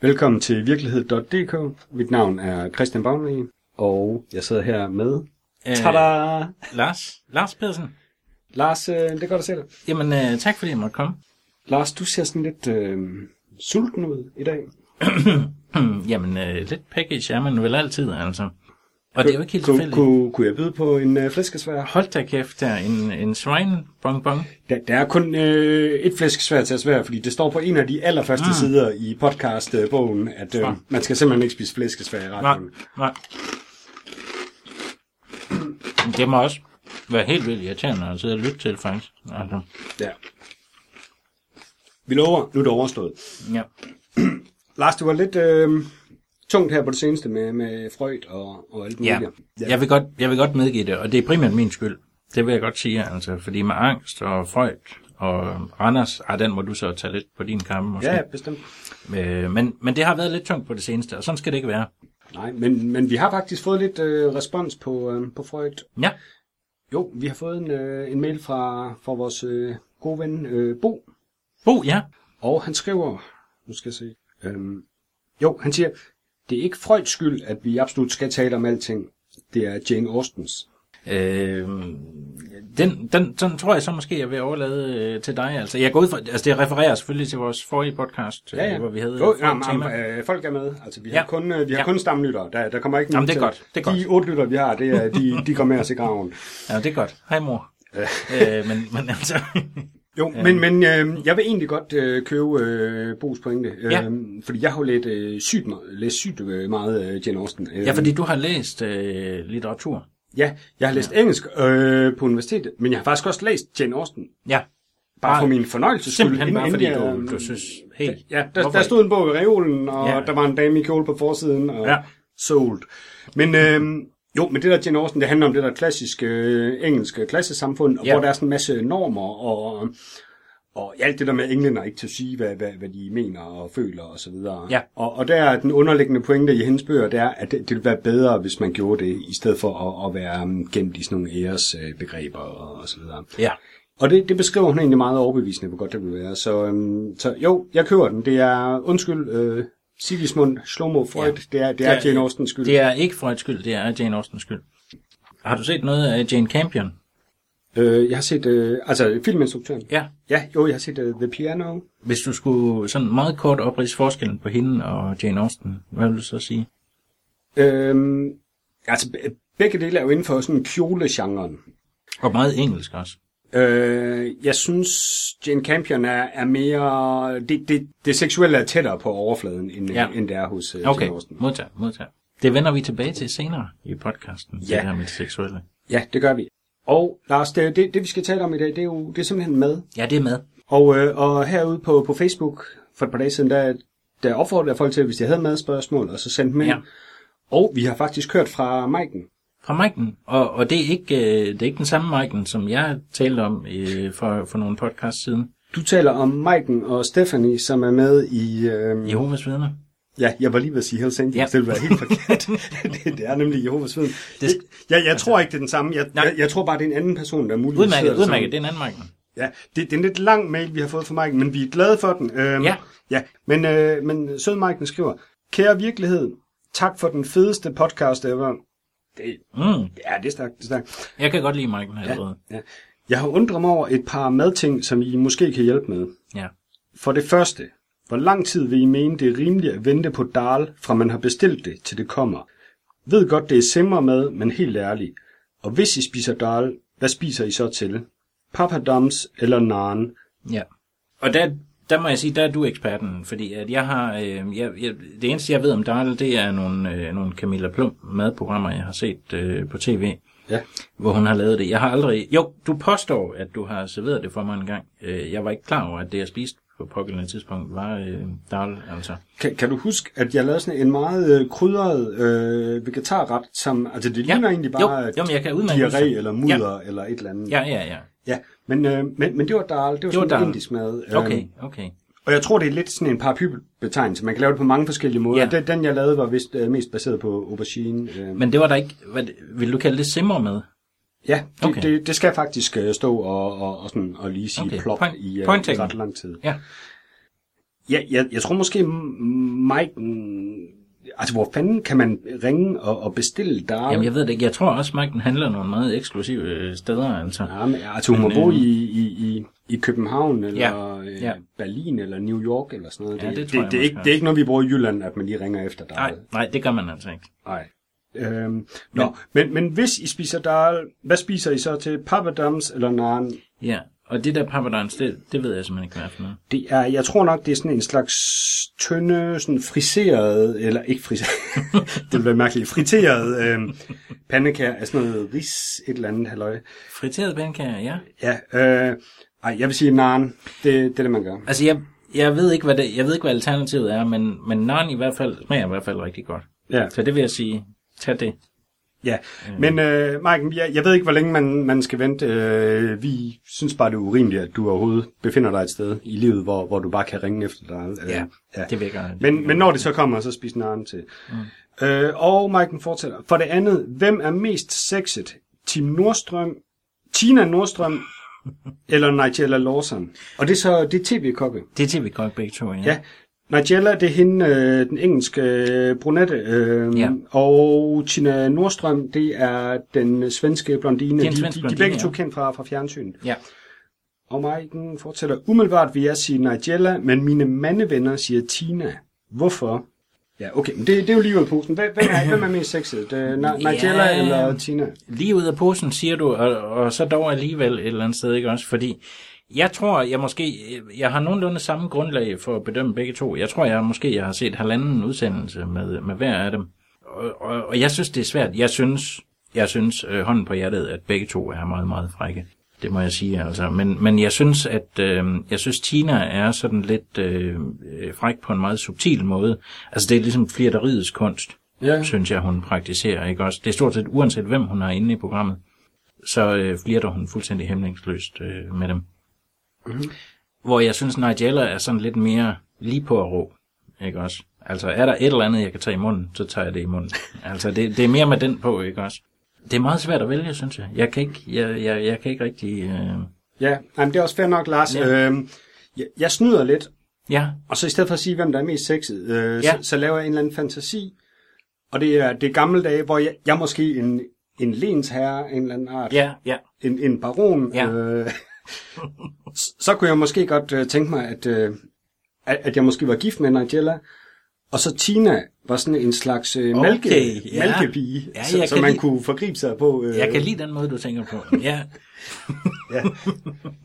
Velkommen til virkelighed.dk. Mit navn er Christian Bagnvig, og jeg sidder her med... Øh, Tada! Lars, Lars Pedersen. Lars, øh, det er godt at se dig. Jamen, øh, tak fordi jeg måtte komme. Lars, du ser sådan lidt øh, sulten ud i dag. Jamen, øh, lidt package er man vel altid, altså. Og det er jo ikke helt tilfældigt. Kunne, kunne jeg byde på en øh, flæskesvær? Hold da kæft, der en, en swine bong bong. Der, der er kun øh, et flæskesvær til at svære, fordi det står på en af de allerførste mm. sider i podcastbogen, at øh, Ja. man skal simpelthen ikke spise flæskesvær i Nej, radioen. nej. Det må også være helt vildt irriterende at sidde og lytte til, faktisk. Altså, Ja. Vi lover, nu er det overstået. ja. Lars, det var lidt øh, tungt her på det seneste med, med Freud og, og alt muligt. ja. Jeg, vil godt, jeg vil godt medgive det, og det er primært min skyld. Det vil jeg godt sige, altså, fordi med angst og Freud og Randers, ah, den må du så tage lidt på din kamme, måske. ja, bestemt. Øh, men, men det har været lidt tungt på det seneste, og sådan skal det ikke være. Nej, men, men vi har faktisk fået lidt øh, respons på, øh, på Freud. Ja, Jo, vi har fået en, øh, en mail fra, fra vores øh, gode ven øh, Bo, Bo, ja. og han skriver, nu skal jeg se, øhm, jo, han siger, det er ikke Freuds skyld, at vi absolut skal tale om alting. Det er Jane Austens. Øh, den, den, den tror jeg så måske, jeg vil overlade øh, til dig. Altså, jeg går ud fra, altså det refererer selvfølgelig til vores forrige podcast, øh, hvor vi havde jo, et jamen, jamen, øh, folk er med. Altså, vi har Ja. kun, øh, vi har Ja. kun stamlyttere. Der, der kommer ikke Jamen, nogen det er godt. Det er de godt. otte lytter, vi har, det er, de, de går med os i graven. Ja, det er godt. Hej mor. øh, men, men altså, Jo, men, men øh, jeg vil egentlig godt øh, købe øh, Bo's pointe, øh, Ja. fordi jeg har jo lidt, øh, sygt, læst sygt øh, meget øh, Jane Austen. Øh, ja, fordi du har læst øh, litteratur. ja, jeg har læst ja. engelsk øh, på universitetet, men jeg har faktisk også læst Jane Austen, Ja, bare for min fornøjelses skyld. simpelthen bare fordi jeg, du, øh, du synes, hey, Ja, der, hvorfor der stod en bog i reolen, og ja. Der var en dame i kjole på forsiden, og. Ja. sold. Men øh, jo, men det der Jane Austen, det handler om det der klassiske øh, engelske klassesamfund, og Ja. hvor der er sådan en masse normer, og, og alt det der med englænder ikke til at sige, hvad, hvad, hvad de mener og føler og så videre. Ja. Og, og der er den underliggende pointe i hendes bøger, det er, at det, det ville være bedre, hvis man gjorde det, i stedet for at, at være um, gemt i sådan nogle æresbegreber og, og så videre. ja. Og det, det beskriver hun egentlig meget overbevisende, hvor godt det vil være. Så, øhm, så jo, jeg køber den. Det er, undskyld, øh, Sigismund Shlomo Freud, ja. det er, det er Jane Austens skyld. Det er ikke Freuds skyld, det er Jane Austens skyld. Har du set noget af Jane Campion? Øh, jeg har set, øh, altså filminstruktøren. Ja. Ja, jo, jeg har set uh, The Piano. Hvis du skulle sådan meget kort oprise forskellen på hende og Jane Austen, hvad vil du så sige? Øhm, altså, be- begge dele er jo inden for sådan kjole-genren. Og meget engelsk også. Øh, jeg synes, Jane Campion er, er mere... Det, det, det seksuelle er tættere på overfladen, end, ja. End det er hos uh, Okay, modtaget, modtaget. Det vender vi tilbage til senere i podcasten, Ja. det her med det seksuelle. Ja, det gør vi. Og Lars, det, det, det vi skal tale om i dag, det er jo det er simpelthen med. Ja, det er med. Og, øh, og herude på, på Facebook for et par dage siden, der, der opfordrede jeg folk til, hvis de havde madspørgsmål, og så sendte dem ind. Ja. Og vi har faktisk hørt fra Maiken. Fra Maiken, og, og det, er ikke, øh, det er ikke den samme Maiken, som jeg talte om øh, for, for nogle podcast siden. Du taler om Maiken og Stephanie, som er med i... Øh, Jehovas vidner. ja, jeg var lige ved at sige Hells Angels, Ja. det ville være helt forkert. det, det er nemlig Jehovas Vidne. Det- Jeg, jeg tror ikke, det er den samme. Jeg, jeg, jeg tror bare, det er en anden person, der muligvis Udmærket, udmærket, det sammen. er en anden Maiken. Ja, det, det er en lidt lang mail, vi har fået fra Maiken, men vi er glade for den. Øhm, Ja. ja. Men, øh, men sød Maiken skriver, Kære virkelighed, tak for den fedeste podcast ever. Det, Mm, ja, det er stærkt, det er stærkt. jeg kan godt lide Maiken allerede. Ja. Jeg har undret mig over et par madting, som I måske kan hjælpe med. Ja. For det første, hvor lang tid vil I mene, det er rimeligt at vente på dal, fra man har bestilt det, til det kommer? Ved godt, det er simmermad, men helt ærligt. Og hvis I spiser dal, hvad spiser I så til? Papadums eller naan? Ja. Og der, der må jeg sige, der er du eksperten, fordi at jeg har, øh, jeg, jeg, det eneste jeg ved om Darl, det er nogle, øh, nogle Camilla Plum madprogrammer, jeg har set øh, på tv, Ja. hvor hun har lavet det. Jeg har aldrig, jo, du påstår, at du har serveret det for mig en gang. Øh, jeg var ikke klar over, at det jeg spiste på pågældende tidspunkt var øh, Darl, altså. Kan, kan du huske, at jeg lavede sådan en meget øh, krydret øh, vegetarret, som, altså det Ja. ligner egentlig Jo, bare jo, men jeg kan diarré eller mudder ja. eller et eller andet. Ja, ja, ja. ja. Men, øh, men, men det var dal, det var, Det var sådan indisk mad. Okay, Øhm, okay. og jeg tror, det er lidt sådan en paraplybetegnelse. Man kan lave det på mange forskellige måder. Ja. Den, den, jeg lavede, var vist øh, mest baseret på aubergine. Øh. Men det var der ikke, hvad, vil du kalde det simmer med? Ja, det, okay. Det, det skal faktisk øh, stå og, og, og, sådan, og lige sige okay. Plop Point- i, øh, i ret lang tid. Ja. Ja, jeg, jeg tror måske, M- Mike... mm, Altså, hvor fanden kan man ringe og, og bestille der? Jamen, jeg ved det ikke. Jeg tror også, den handler nogle meget eksklusive øh, steder, altså. Ja, men, altså, hun må Men, bo øh, i, i, i, i København, eller Ja, øh, ja. Berlin, eller New York, eller sådan noget. Ja, det det, jeg det, er ikke, det er ikke noget, vi bruger i Jylland, at man lige ringer efter dig. Nej, nej, det gør man altså ikke. Nej. Øhm, nå, men, men hvis I spiser dal, hvad spiser I så til? Papadams eller naan? Ja, og det der papadans, det, det ved jeg simpelthen ikke, hvad er for noget. Det er, jeg tror nok, det er sådan en slags tynde, sådan friseret, eller ikke friseret, det bliver mærkeligt, friteret øh, pandekager af sådan noget ris, et eller andet halløj. Friteret pandekager, ja. Ja, øh, ej, jeg vil sige naan, det, det er det, man gør. Altså, jeg, jeg, ved ikke, hvad det, jeg ved ikke, hvad alternativet er, men, men naan i hvert fald smager i hvert fald rigtig godt. Ja, Så det vil jeg sige, tag det. Ja. men øh, Mike, jeg, jeg ved ikke, hvor længe man, man skal vente. Øh, vi synes bare, det er urimeligt, at du overhovedet befinder dig et sted i livet, hvor, hvor du bare kan ringe efter dig. Øh, Ja, ja. det virker. Men, men når det så kommer, så spis naren til. Mm. Øh, og Maiken fortsætter. For det andet, hvem er mest sexet? Team Nordstrøm, Tina Nordstrøm eller Nigella Lawson? Og det er så det er tv-kokke. Det er tv godt begge to, ja. Ja. Nigella, det er hende, øh, den engelske øh, brunette, øh, Ja. og Tina Nordstrøm, det er den svenske blondine. Det er en de, de, de, blondine, begge to ja. kendt fra, fra fjernsynet. ja. Og Maiken fortæller, umiddelbart vil jeg sige Nigella, men mine mandevenner siger Tina. Hvorfor? Ja, okay, men det, det er jo lige ud af posen. Hvem er, hvem er mest sexet? Uh, Nigella Ja. eller Tina? Lige ud af posen, siger du, og, og så dog alligevel et eller andet sted, ikke også? Fordi jeg tror, jeg måske, jeg har nogenlunde samme grundlag for at bedømme begge to. Jeg tror, jeg måske jeg har set halvanden udsendelse med, med hver af dem. Og, og, og jeg synes, det er svært. Jeg synes, jeg synes øh, hånden på hjertet, at begge to er meget, meget frække. Det må jeg sige, altså. Men, men jeg synes, at øh, jeg synes, Tina er sådan lidt øh, fræk på en meget subtil måde. Altså, det er ligesom flirteriets kunst Ja. synes jeg, hun praktiserer. Ikke også? Det er stort set uanset, hvem hun har inde i programmet, så øh, flirter hun fuldstændig hæmningsløst øh, med dem. Mm-hmm. Hvor jeg synes, Nigella er sådan lidt mere lige på at rå. Ikke også? Altså, er der et eller andet, jeg kan tage i munden, så tager jeg det i munden. altså, det, det er mere med den på, ikke også? Det er meget svært at vælge, synes jeg. Jeg kan ikke, jeg, jeg, jeg kan ikke rigtig... Øh... Ja, jamen, det er også fair nok, Lars. Ja. Øhm, jeg, jeg snyder lidt, Ja, og så i stedet for at sige, hvem der er mest sexet, øh, Ja. så, så laver jeg en eller anden fantasi. Og det er, det er gamle dage, hvor jeg, jeg måske en, en lensherre, en eller anden art. ja, ja. en, en baron, Ja. øh, så kunne jeg måske godt øh, tænke mig, at, øh, at, at jeg måske var gift med Nigella, og så Tina var sådan en slags øh, Okay, mælke, ja. mælkepige, Ja, så, kan man lide- kunne forgribe sig på. Øh, Jeg kan lide den måde, du tænker på. Ja, Ja.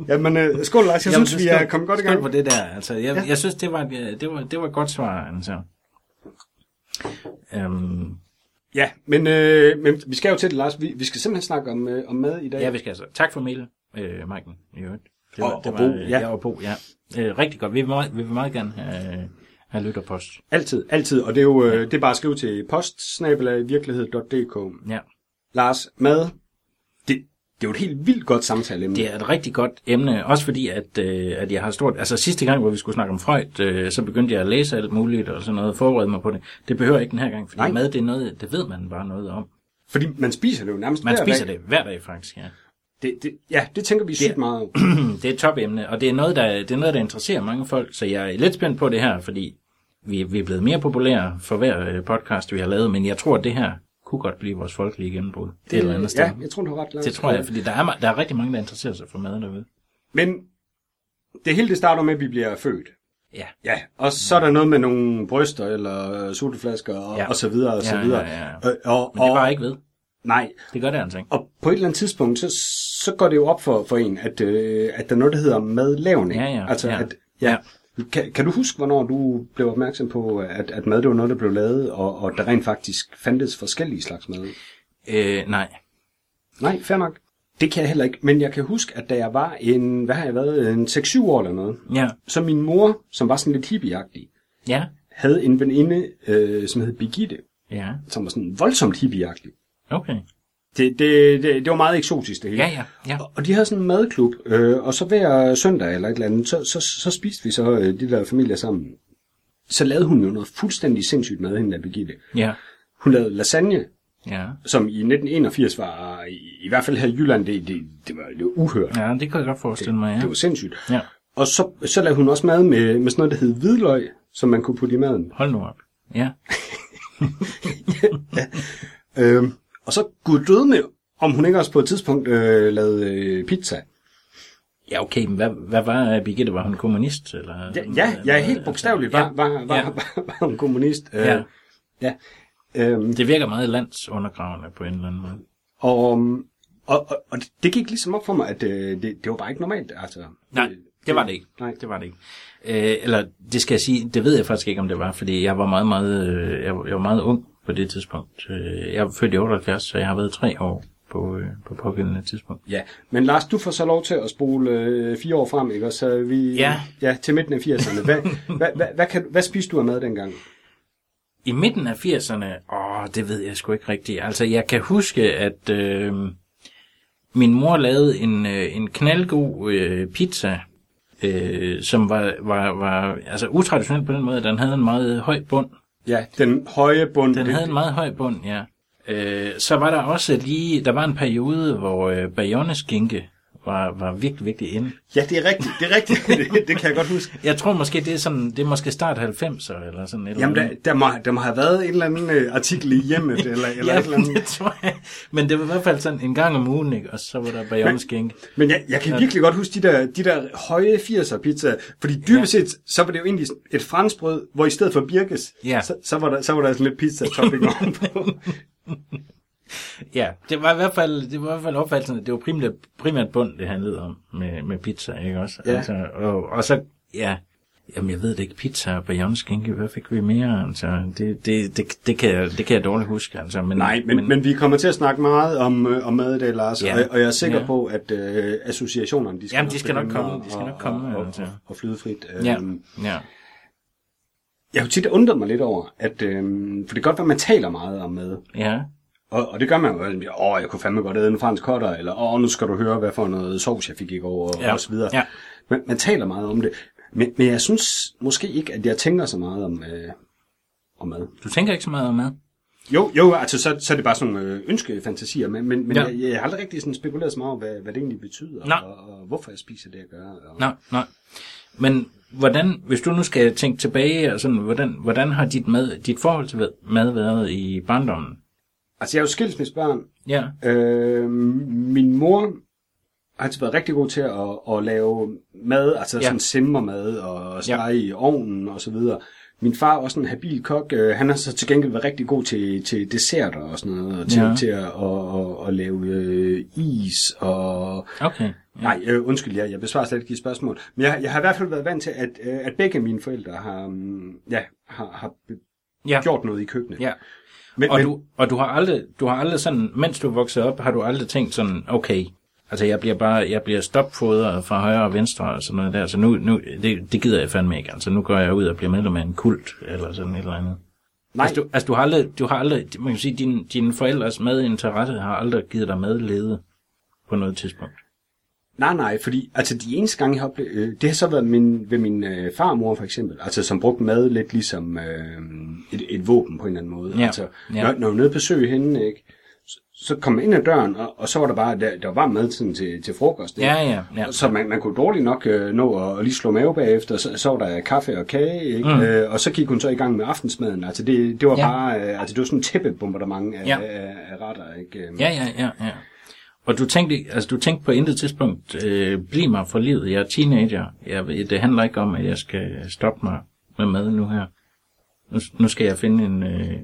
Jamen, øh, skål Lars, jeg Jamen, synes, vi er kommet godt i skål gang. på det der. Altså, jeg, Ja. jeg synes, det var, et- det var, det var et godt svar, altså. Øhm, Ja, men, øh, men vi skal jo til det, Lars. Vi, vi skal simpelthen snakke om, øh, om mad i dag. ja, vi skal altså. Tak for mail, øh, Maiken, i øvrigt. Det Og- og Bo, øh, ja. ja. og Bo, ja. Øh, rigtig godt. Vi vil meget, vi vil meget gerne have, have lytterpost. Altid, altid. Og det er jo øh, det er bare at skrive til post Ja. Lars, mad, det, det er jo et helt vildt godt samtaleemne. Det er et rigtig godt emne, også fordi, at, øh, at jeg har stort... Altså sidste gang, hvor vi skulle snakke om Freud, øh, så begyndte jeg at læse alt muligt og sådan noget, forberede mig på det. Det behøver jeg ikke den her gang, fordi Nej. Mad, det er noget, det ved man bare noget om. Fordi man spiser det jo nærmest Man hver spiser dag. det hver dag, faktisk, ja. Det, det, ja, det tænker vi sygt meget det er et topemne, og det er, noget, der, det er noget, der interesserer mange folk, så jeg er lidt spændt på det her, fordi vi, vi er blevet mere populære for hver øh, podcast, vi har lavet, men jeg tror, at det her kunne godt blive vores folkelige gennembrud. Det, eller andet sted. Ja, jeg tror, du har ret. Lars. Det tror jeg, fordi der er, der er rigtig mange, der interesserer sig for mad derude. Men det hele det starter med, at vi bliver født. Ja. Ja, og så er der noget med nogle bryster eller sodaflasker og, ja. Ja. og så videre og så Ja, videre. ja, ja. Og, og, Men det var ikke ved. Nej, Det gør det altså ikke. og på et eller andet tidspunkt, så, så går det jo op for, for en, at, øh, at der er noget, der hedder madlavning. Ja, ja, Altså, ja. At, ja. Kan, kan du huske, hvornår du blev opmærksom på, at, at mad det var noget, der blev lavet, og, og der rent faktisk fandtes forskellige slags mad? Øh, nej. Nej, fair nok. Det kan jeg heller ikke, men jeg kan huske, at da jeg var en, hvad har jeg været, en 6-7 år eller noget, Ja. så min mor, som var sådan lidt hippieagtig, Ja. havde en veninde, øh, som hed Birgitte, Ja. som var sådan voldsomt hippieagtig. Okay. Det, det, det, det var meget eksotisk, det hele. Ja, ja. ja. Og- de havde sådan en madklub, øh, og så hver søndag eller et eller andet, så, så, så spiste vi så øh, de der familier sammen. Så lavede hun jo noget fuldstændig sindssygt mad, hende der Birgitte. Ja. Hun lavede lasagne, Ja. som i 1981 var, i, i hvert fald her i Jylland, det, det, det, var, det var uhørt. Ja, det kan jeg godt forestille mig, ja. Det var sindssygt. Ja. og så, så lavede hun også mad med, med sådan noget, der hed hvidløg, som man kunne putte i maden. Hold nu op. Ja. Øhm, og så gud døde med, om hun ikke også på et tidspunkt øh, lavede øh, pizza. Ja, okay, men hvad, hvad var Birgitte? Var hun kommunist? Eller, Ja, ja, ja helt bogstaveligt var, Ja, var, var, ja. var, var, var hun kommunist. Øh, Ja. ja. Øhm, Det virker meget landsundergravende på en eller anden måde. og, og, og, og det gik ligesom op for mig, at øh, det, det var bare ikke normalt. Altså, Nej, det var det ikke. Nej. Det var det ikke. Øh, eller det skal jeg sige, det ved jeg faktisk ikke, om det var, fordi jeg var meget, meget, øh, jeg, var- jeg var meget ung på det tidspunkt. Øh, jeg er født i 78, så jeg har været tre år på, øh, på pågældende tidspunkt. Ja, men Lars, du får så lov til at spole øh, fire år frem, ikke? Og så vi Ja. ja, til midten af 80'erne. Hvad, hvad, hvad, hvad, kan, hvad spiste du af mad dengang? I midten af 80'erne, åh, det ved jeg sgu ikke rigtigt. Altså, jeg kan huske, at øh, min mor lavede en, øh, en knaldgod øh, pizza, øh, som var, var, var altså, utraditionel på den måde, at den havde en meget høj bund. Ja, den høje bund. Den havde en meget høj bund, ja. Øh, så var der også lige, der var en periode, hvor øh, bajoneskinke var, var virkelig, virkelig inde. Ja, det er rigtigt. Det er rigtigt. det, det kan jeg godt huske. Jeg tror måske, det er sådan, det er måske start 90'er, eller sådan et Jamen, der, der, må, der må have været en eller anden øh, artikel i hjemmet, eller, eller ja, et eller andet. det tror jeg. Men det var i hvert fald sådan en gang om ugen, ikke? og så var der bajoneskinke. Men jeg, jeg kan virkelig godt huske de der, de der høje 80'er pizzaer, fordi dybest set, så var det jo egentlig et franskbrød, hvor i stedet for birkes, Ja. så, så, var der, så var der sådan lidt pizza topping ovenpå. Ja, det var i hvert fald, det var i hvert fald opfattelsen, at det var primært, primært bund, det handlede om med, med pizza, ikke også? Ja. Altså, og, og så, ja, jamen jeg ved det ikke, pizza og bajoneskinke, hvad fik vi mere? Altså, det, det, det, det, kan, jeg, det kan jeg dårligt huske, altså. Men, Nej, men, men, men vi kommer til at snakke meget om, øh, om mad i dag, Lars, Ja. og, og jeg er sikker Ja. på, at øh, associationerne, de skal, Jamen, de skal nok komme, de skal nok komme, og, altså. og, og flyde frit. Ja, Øhm, ja. Jeg har jo tit undret mig lidt over, at, øhm, for det kan godt være, at man taler meget om mad, Ja, Og, og det gør man jo, altså, åh, jeg kunne fandme godt æde en fransk kotter, eller åh, nu skal du høre, hvad for noget sovs jeg fik i går, og, Ja. og så videre. Ja. Men man taler meget om det. Men, men jeg synes måske ikke, at jeg tænker så meget om, øh, om mad. du tænker ikke så meget om mad? Jo, jo, altså så, så er det bare sådan nogle øh, ønskefantasier, men, men, men Ja. jeg, jeg har aldrig rigtig sådan spekuleret så meget over, hvad, hvad det egentlig betyder, og, og, hvorfor jeg spiser det, jeg gør. Og, Nej, nej. Men hvordan, hvis du nu skal tænke tilbage, og sådan, hvordan, hvordan har dit, mad, dit forhold til mad været i barndommen? Altså, jeg er jo skilsmissbarn. Ja, Øh, min mor har altid været rigtig god til at, at lave mad, altså Ja. ja. sådan simmermad og stege ja. i ovnen og så videre. Min far er også en habil kok. Øh, Han har så til gengæld været rigtig god til, til desserter og sådan noget, og til, Ja. ja. til at, at, at, at lave øh, is og... okay. Nej, øh, undskyld, jeg, jeg besvarer slet ikke de spørgsmål. Men jeg, jeg har i hvert fald været vant til, at, øh, at begge mine forældre har, mm, ja, har, har Ja, gjort noget i køkkenet. ja. Men, Og, men, du, og du har aldrig, du har aldrig sådan, mens du voksede op, har du aldrig tænkt sådan, okay, altså jeg bliver bare, jeg bliver stopfodret fra højre og venstre og sådan noget der, så nu, nu det, det gider jeg fandme ikke, altså nu går jeg ud og bliver medlem af en kult, eller sådan et eller andet. nej, Altså du, altså du har aldrig, du har aldrig, man kan sige, din, dine forældres madinteresse har aldrig givet dig medlede på noget tidspunkt. Nej, nej, fordi altså de eneste gange, jeg har oplevet, øh, det har så været min, ved min øh, farmor for eksempel, altså som brugte mad lidt ligesom øh, et, et våben på en eller anden måde. Ja, Altså, ja. når, når jeg var nede på besøg hende, ikke, så, så kom jeg ind ad døren, og, og så var der bare, der, der var madtiden til, til frokost. Ikke? Ja, ja, ja. Så man, man kunne dårligt nok øh, nå at, at lige slå mave bagefter, så, så var der kaffe og kage, ikke? Mm. Øh, og så gik hun så i gang med aftensmaden. Altså det, det var Ja. bare, øh, altså det var sådan en tæppebombardement af, Ja. af, af retter, ikke? Ja, ja, ja, ja. Og du tænkte, altså du tænkte på intet tidspunkt, øh, bliv mig for livet, jeg er teenager. Jeg, det handler ikke om, at jeg skal stoppe mig med mad nu her. Nu, nu skal jeg finde en... Øh,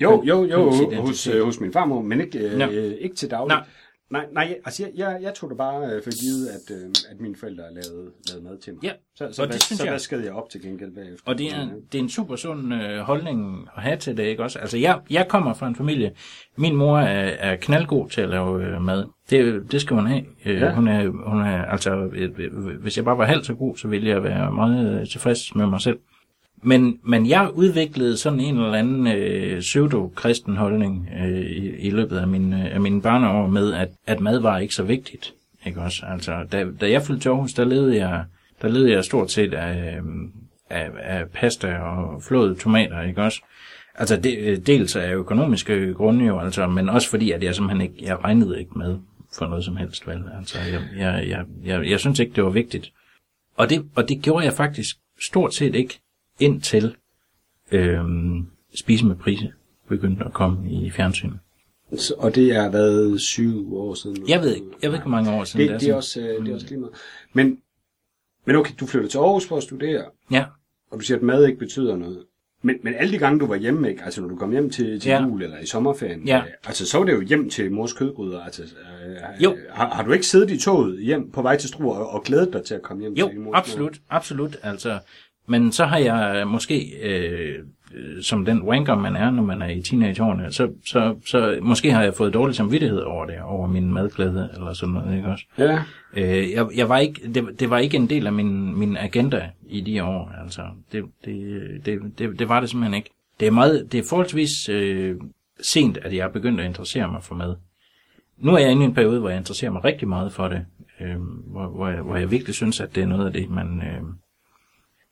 Jo, jo, jo, hos, hos min farmor, men ikke, øh, Nå. ikke til daglig. Nej. Nej, nej, altså jeg, jeg, jeg tog det bare øh, for givet, at, øh, at mine forældre lavede, lavede mad til mig. Ja, Så, så, og hvad, det synes så jeg- vaskede jeg op til gengæld bagefter. og det er, det er en super sund øh, holdning at have til det, ikke også? Altså jeg, jeg kommer fra en familie, min mor er, er knaldgod til at lave øh, mad. Det, det skal hun have. Øh, Ja. hun, er, hun er, altså, øh, øh, hvis jeg bare var halvt så god, så ville jeg være meget øh, tilfreds med mig selv. Men, men jeg udviklede sådan en eller anden øh, pseudo-kristen holdning øh, i, i løbet af, min, øh, af mine barneår med, at, at mad var ikke så vigtigt. Ikke også? Altså, da, da jeg flyttede til Aarhus, der levede jeg, der levede jeg stort set af, øh, af, af pasta og flåede tomater, ikke også? Altså, det, øh, dels af økonomiske grunde jo, altså, men også fordi, at jeg simpelthen ikke, jeg regnede ikke med for noget som helst, vel? Altså, jeg, jeg, jeg, jeg, jeg synes ikke, det var vigtigt. Og det, og det gjorde jeg faktisk stort set ikke indtil øhm, Spise med Prise begyndte at komme i fjernsynet. Så, og det er været syv år siden? Jeg ved ikke, jeg ved ikke, hvor mange år siden det, det, det er er. også, øh, det er også lige meget. Men, men okay, du flytter til Aarhus for at studere, Ja, og du siger, at mad ikke betyder noget. Men, men alle de gange, du var hjemme, ikke? altså når du kom hjem til, til Ja. jul eller i sommerferien, Ja. øh, altså så var det jo hjem til mors kødgryder. Altså, øh, Jo. Har, har, du ikke siddet i toget hjem på vej til Struer og, og glædet dig til at komme hjem jo, til mors absolut, absolut. Altså, men så har jeg måske, øh, øh, som den wanker man er, når man er i teenageårene, så, så, så måske har jeg fået dårlig samvittighed over det, over min madglæde eller sådan noget, ikke også? Ja, Øh, jeg, jeg var ikke, det, det var ikke en del af min, min agenda i de år. Altså, det, det, det, det, det var det simpelthen ikke. Det er, meget, det er forholdsvis øh, sent, at jeg er begyndt at interessere mig for mad. Nu er jeg inde i en periode, hvor jeg interesserer mig rigtig meget for det. Øh, hvor, hvor, jeg, hvor jeg virkelig synes, at det er noget af det, man... Øh,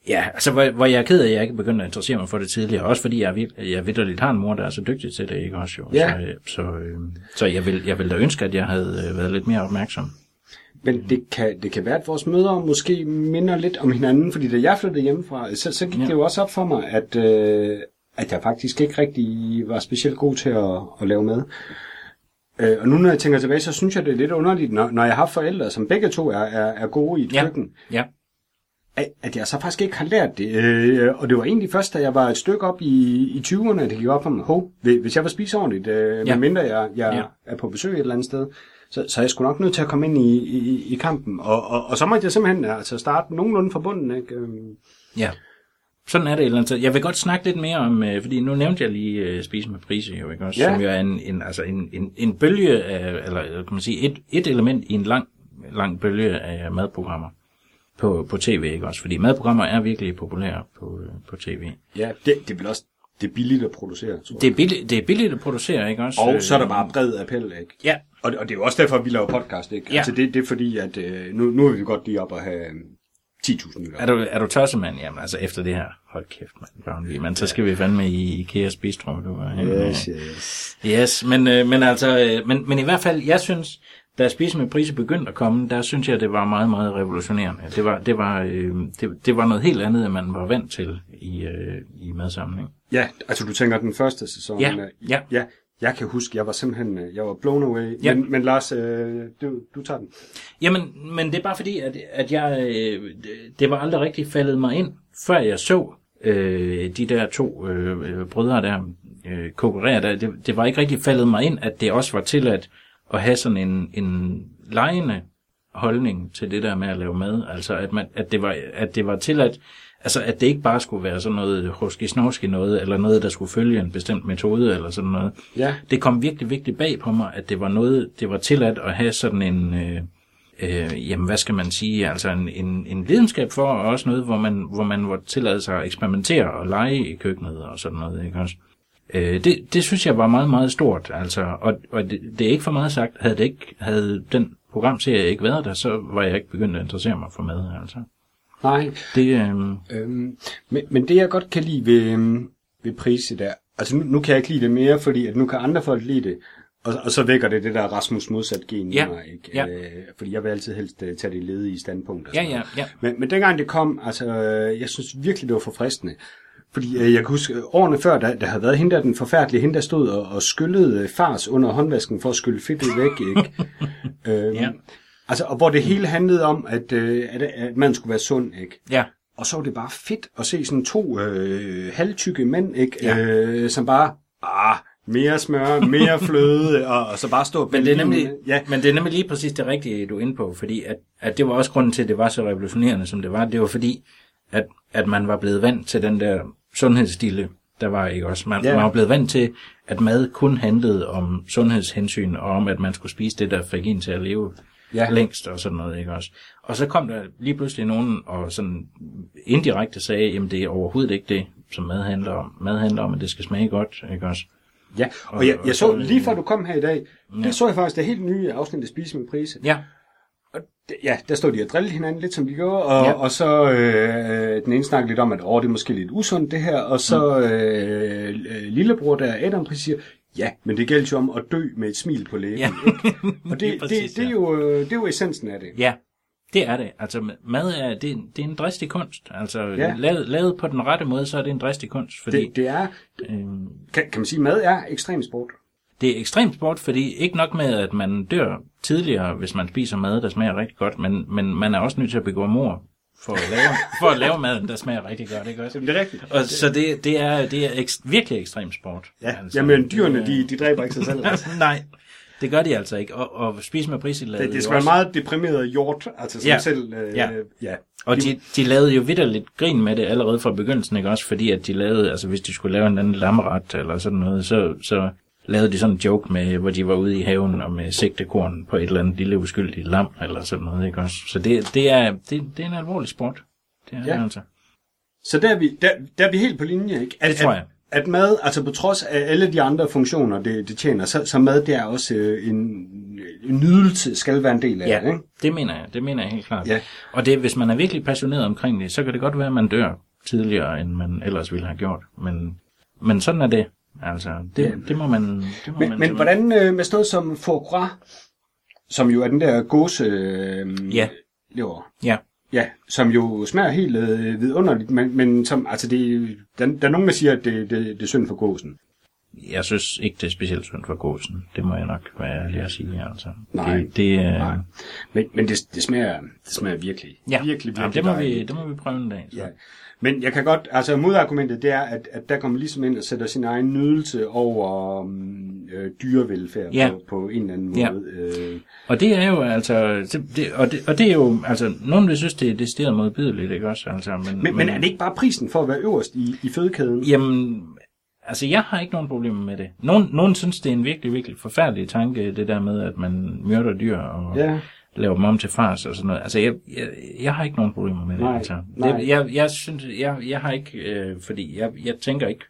ja, altså hvor, hvor jeg er ked af, at jeg ikke er begyndt at interessere mig for det tidligere. Også fordi jeg, jeg vidderligt har en mor, der er så dygtig til det, ikke også jo. Ja. Så, øh, så, øh, så jeg, vil, jeg vil da ønske, at jeg havde øh, været lidt mere opmærksom. men det kan, det kan være, at vores mødre måske minder lidt om hinanden, fordi da jeg flyttede hjemmefra, så, så gik Ja. ja. det jo også op for mig, at, øh, at jeg faktisk ikke rigtig var specielt god til at, at lave mad. Øh, og nu når jeg tænker tilbage, så synes jeg, det er lidt underligt, når, når jeg har forældre, som begge to er, er, er gode i et Ja. køkken, Ja. At, jeg så faktisk ikke har lært det. Øh, og det var egentlig først, da jeg var et stykke op i, i 20'erne, at det gik op for mig, hov, hvis jeg var spise ordentligt, øh, Ja. mindre jeg, jeg Ja. er på besøg et eller andet sted, så, så er jeg sgu nok nødt til at komme ind i, i, i kampen. Og, og, og så måtte jeg simpelthen altså, starte nogenlunde fra bunden. Ikke? Øhm, Ja. Sådan er det et eller andet. Jeg vil godt snakke lidt mere om, øh, fordi nu nævnte jeg lige øh, Spise med Prise, jo, ikke også? Ja. Som jo er en, en, altså en, en, en bølge af, eller øh, kan man sige, et, et element i en lang, lang bølge af madprogrammer på, på tv, ikke også? Fordi madprogrammer er virkelig populære på, øh, på tv. Ja, det, det vel også det er billigt at producere, tror jeg. Det er billigt, det er billigt at producere, ikke også? Og så er der Øh, bare bred appel, ikke? Ja, Og, og det er jo også derfor, at vi laver podcast, ikke? Ja. Altså det, det er fordi, at øh, nu, nu er vi godt lige op at have øhm, 10.000 lyttere. er du, er du tørsemand? Jamen, altså efter det her, hold kæft, mand, men så skal vi fandme i Ikeas bistro, du. er Yes, yes. Yes, men, øh, men altså, øh, men, men i hvert fald, jeg synes, da Spise med Prise begyndte at komme, der synes jeg, det var meget, meget revolutionerende. Det var, det var, øh, det, det var noget helt andet, end man var vant til i, øh, i madsamling. Ja, altså du tænker den første sæson. Ja, øh, ja. ja. Jeg kan huske, jeg var simpelthen, øh, jeg var blown away. Ja. Men, men Lars, øh, du, du tager den. Jamen, men det er bare fordi, at, at jeg, øh, det- var aldrig rigtig faldet mig ind, før jeg så øh, de der to øh, brødre der øh, konkurrere. Der, det, det var ikke rigtig faldet mig ind, at det også var tilladt at have sådan en, en lejende holdning til det der med at lave mad. Altså, at, man, at, det, var, at det var tilladt, altså at det ikke bare skulle være sådan noget hoski snorski noget, eller noget, der skulle følge en bestemt metode, eller sådan noget Ja. det kom virkelig, virkelig bag på mig, at det var noget, det var tilladt at have sådan en, øh, øh, jamen hvad skal man sige, altså en, en, en lidenskab for, og også noget, hvor man, hvor man var tilladt sig at eksperimentere og lege i køkkenet og sådan noget, ikke også? Øh, det, det synes jeg var meget, meget stort, altså, og, og det, det er ikke for meget sagt, havde, det ikke, havde den programserie ikke været der, så var jeg ikke begyndt at interessere mig for mad, altså. Nej, Det, øh, øhm, men, men det jeg godt kan lide ved, øhm, ved prise der, altså nu, nu kan jeg ikke lide det mere, fordi at nu kan andre folk lide det, og, og så vækker det det der Rasmus modsat gen Ja, mig, ikke? ja. Øh, fordi jeg vil altid helst uh, tage det ledige standpunkt. og ja, ja, ja, Men, men dengang det kom, altså, øh, jeg synes virkelig, det var forfriskende. Fordi øh, jeg kan huske, øh, årene før, der, der havde været hende der, den forfærdelige, hende der stod og, og skyllede øh, fars under håndvasken for at skylle fedtet væk, ikke? øhm, Ja. Altså, og hvor det hele handlede om, at, øh, at, at man skulle være sund, ikke? ja, Og så var det bare fedt at se sådan to øh, halvtykke mænd, ikke? Ja. Øh, som bare, ah, mere smør, mere fløde, og, og så bare stå Men det, er nemlig. Ja, men det er nemlig lige præcis det rigtige, du er inde på, fordi at, at det var også grunden til, at det var så revolutionerende, som det var. Det var fordi, at, at man var blevet vant til den der sundhedsstille, der var ikke også. Man, Ja. man var blevet vant til, at mad kun handlede om sundhedshensyn, og om, at man skulle spise det, der fik en til at leve Ja. længst, og sådan noget, ikke også. Og så kom der lige pludselig nogen, og sådan indirekte sagde, jamen det er overhovedet ikke det, som mad handler om. Mad handler om, at det skal smage godt, ikke også. ja. Og jeg, Og- jeg og så, så- lige før du kom her i dag, Ja. det så jeg faktisk det helt nye afsnit af Spise med Prise. Ja, Ja, der stod de og drillede hinanden lidt, som de gjorde, og, Ja. og så øh, den ene snakkede lidt om, at åh, det er måske lidt usundt det her, og så Mm. øh, lillebror der, Adam, siger, ja, men det gælder jo om at dø med et smil på læben. Ja. ikke? Og det, præcis, det, det, er ja. jo, øh, det er jo essensen af det. Ja, Det er det. Altså mad er, det, det er en dristig kunst. Altså Ja. lavet, lavet på den rette måde, så er det en dristig kunst. Fordi Det, det er, det, øh, kan, kan man sige, mad er ekstrem sport? Det er ekstremt sport, fordi ikke nok med, at man dør tidligere, hvis man spiser mad, der smager rigtig godt, men, men man er også nødt til at begå mor for at lave, for at lave maden, der smager rigtig godt. Ikke også? Jamen, det er rigtigt. Og, så det, det er, det er ekst, virkelig ekstrem sport. Ja, altså, jamen dyrene, de, de dræber ikke sig selv. Altså. Nej, det gør de altså ikke. Og, og spise med pris lavede Det, det skal være også- meget deprimeret hjort, altså som Ja. selv... Øh, Ja. ja. Og de, de lavede jo vidderligt grin med det allerede fra begyndelsen, ikke også? Fordi at de lavede, altså hvis de skulle lave en anden lammeret eller sådan noget, så, så lavede de sådan en joke med, hvor de var ude i haven og med sigtekorn på et eller andet lille uskyldigt lam eller sådan noget, ikke også? Så det, det, er, det, det er en alvorlig sport. Det er Ja. det altså. Så der er, vi, der, der er vi helt på linje, ikke? At, Det tror jeg. At, at mad, altså på trods af alle de andre funktioner, det, det tjener, så, så mad, det er også øh, en, en nydelse, skal være en del af Ja, det, ikke? det mener jeg. Det mener jeg helt klart. Ja. Og det, hvis man er virkelig passioneret omkring det, så kan det godt være, at man dør tidligere, end man ellers ville have gjort. Men, men sådan er det. Altså, det, Ja. det må man... Det må Men, man men simpelthen- hvordan øh, med sådan noget som foie gras, som jo er den der gåse... Øh, Ja. lever, Ja. Ja, som jo smager helt øh, vidunderligt, men, men som, altså det, der, der er nogen, der siger, at det, det, det er synd for gåsen. Jeg synes ikke, det er specielt synd for gåsen. Det må jeg nok være ærlig at sige. Altså. Nej. Det, det, øh, Nej. Men, men det, det, smager, det smager virkelig, Ja, virkelig, virkelig Jamen, det, må vi, dejligt. det må vi prøve en dag. Så. Ja. Men jeg kan godt, altså modargumentet det er, at, at der kommer ligesom ind og sætter sin egen nydelse over um, øh, dyrevelfærd Ja. på, på en eller anden Ja. måde. Øh, Og det er jo altså, det, det, og, det, og det er jo, altså, nogen vil synes, det er decideret modbydeligt, ikke også? Altså, men, men, men er det ikke bare prisen for at være øverst i, i fødekæden? Jamen, altså, jeg har ikke nogen problemer med det. Nogen, nogen synes, det er en virkelig, virkelig forfærdelig tanke, det der med, at man myrder dyr og Ja. Laver dem om til fars og sådan noget. Altså, jeg, jeg, jeg har ikke nogen problemer med det. Nej, altså. nej. Det, jeg, jeg synes, jeg, jeg har ikke, øh, fordi jeg, jeg tænker ikke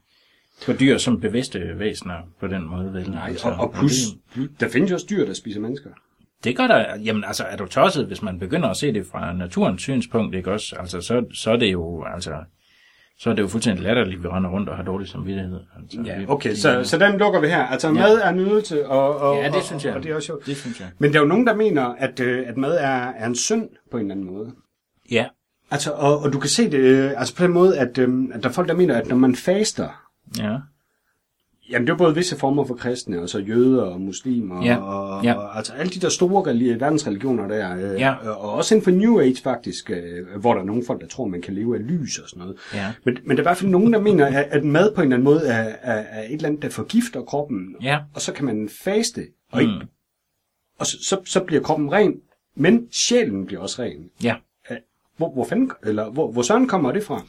på dyr som bevidste væsener på den måde, vel? Nej, altså, og, og plus, der findes jo også dyr, der spiser mennesker. det gør der, jamen altså, er du tosset, hvis man begynder at se det fra naturens synspunkt, ikke også? Altså, så, så er det jo, altså, så er det jo fuldstændig latterligt, at vi render rundt og har dårlig samvittighed. Altså, vi- Okay, så, så den lukker vi her. Altså mad er nydelse, og, og, Ja, det og- synes jeg. Og det er også sjovt. Det synes jeg. Men der er jo nogen, der mener, at, øh, at mad er, er en synd på en eller anden måde. Ja, Altså, og, og du kan se det øh, altså på den måde, at, øh, at der er folk, der mener, at når man faster, ja. Jamen det er jo både visse former for kristne, altså jøder og muslimer, Ja, og, ja. og altså alle de der store reli- verdensreligioner der, øh, Ja. og også inden for New Age faktisk, øh, hvor der er nogle folk, der tror, man kan leve af lys og sådan noget. Ja. Men, men der er i hvert fald nogen, der mener, at, at mad på en eller anden måde er, er, er et eller andet, der forgifter kroppen, Ja. og så kan man faste, og, Mm. ikke, og så, så, så bliver kroppen ren, men sjælen bliver også ren. Ja. Hvor, hvor, fanden, eller, hvor, hvor søren kommer det fra?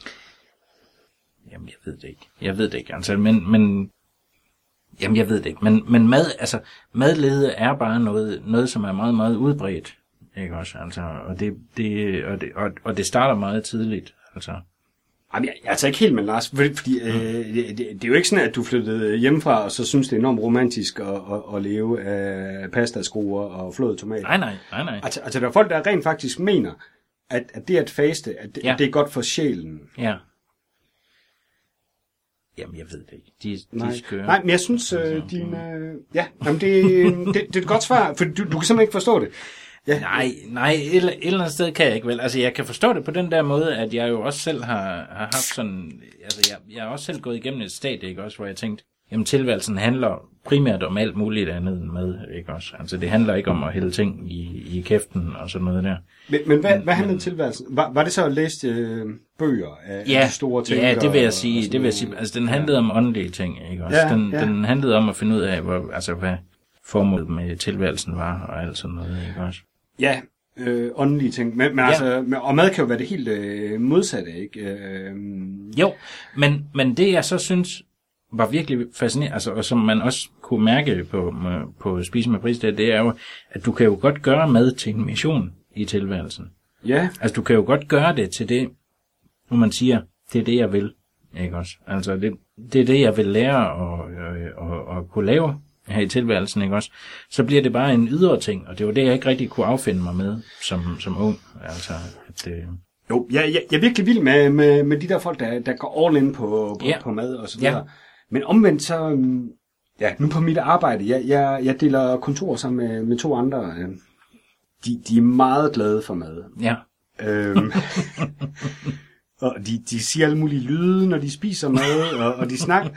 Jamen, jeg ved det ikke. Jeg ved det ikke, altså, men, men Jamen, jeg ved det ikke. Men, men mad, altså, madlede er bare noget, noget, som er meget, meget udbredt. Ikke også? Altså, og, det, det, og, det, og, og det starter meget tidligt. Altså, Jamen, jeg, jeg er ikke helt med Lars, fordi, fordi øh, det, det, det er jo ikke sådan, at du flyttede hjemmefra, og så synes, det er enormt romantisk at, at, at leve af pastaskruer og flåede tomater. nej, nej, nej, nej. Altså, altså, der er folk, der rent faktisk mener, at, at det at faste, at Ja. at det er godt for sjælen. Ja. Jamen, jeg ved det ikke. De, Nej, de skøre. Nej men jeg synes, øh, din... Øh, ja, jamen, det, det, det er et godt svar, for du, du kan simpelthen ikke forstå det. Ja, Nej, nej, et, eller- et eller andet sted kan jeg ikke vel. Altså, jeg kan forstå det på den der måde, at jeg jo også selv har, har haft sådan... Altså, jeg, jeg har også selv gået igennem et stadie, ikke også, hvor jeg tænkte, jamen, tilværelsen handler primært om alt muligt andet end mad, ikke også? Altså, det handler ikke om at hælde ting i, i kæften og sådan noget der. men, men hvad, hvad handlede tilværelsen? Var, var det så at læse øh, bøger af, Ja, store ting? ja, det vil jeg sige. Det vil jeg sige. Altså, den handlede om åndelige ting, ikke også? Ja, den, ja. den handlede om at finde ud af, hvor, altså, hvad formålet med tilværelsen var, og alt sådan noget, ikke også? Ja, øh, åndelige ting. Men, men Ja. altså, og mad kan jo være det helt øh, modsatte, ikke? Øh, Jo, men, men det jeg så synes var virkelig fascinerende, altså, og som man også kunne mærke på, med- på Spise med Pris, det, er jo, at du kan jo godt gøre mad til en mission i tilværelsen. ja, Altså, du kan jo godt gøre det til det, hvor man siger, det er det, jeg vil. Ikke også? Altså, det, det er det, jeg vil lære at, øh, at, at kunne lave her i tilværelsen, ikke også? Så bliver det bare en ydre ting, og det var det, jeg ikke rigtig kunne affinde mig med som, som ung. Altså, at, øh, jo, jeg, jeg, jeg er virkelig vild med, med, med de der folk, der, der går all in på, på, Ja. på mad og så Ja. Men omvendt så, øhm, ja, nu på mit arbejde, jeg, jeg, jeg deler kontor sammen med, med to andre. Øh, de, de er meget glade for mad. Ja. Øhm, og de, de siger alle mulige lyde, når de spiser mad, og, og de snakker.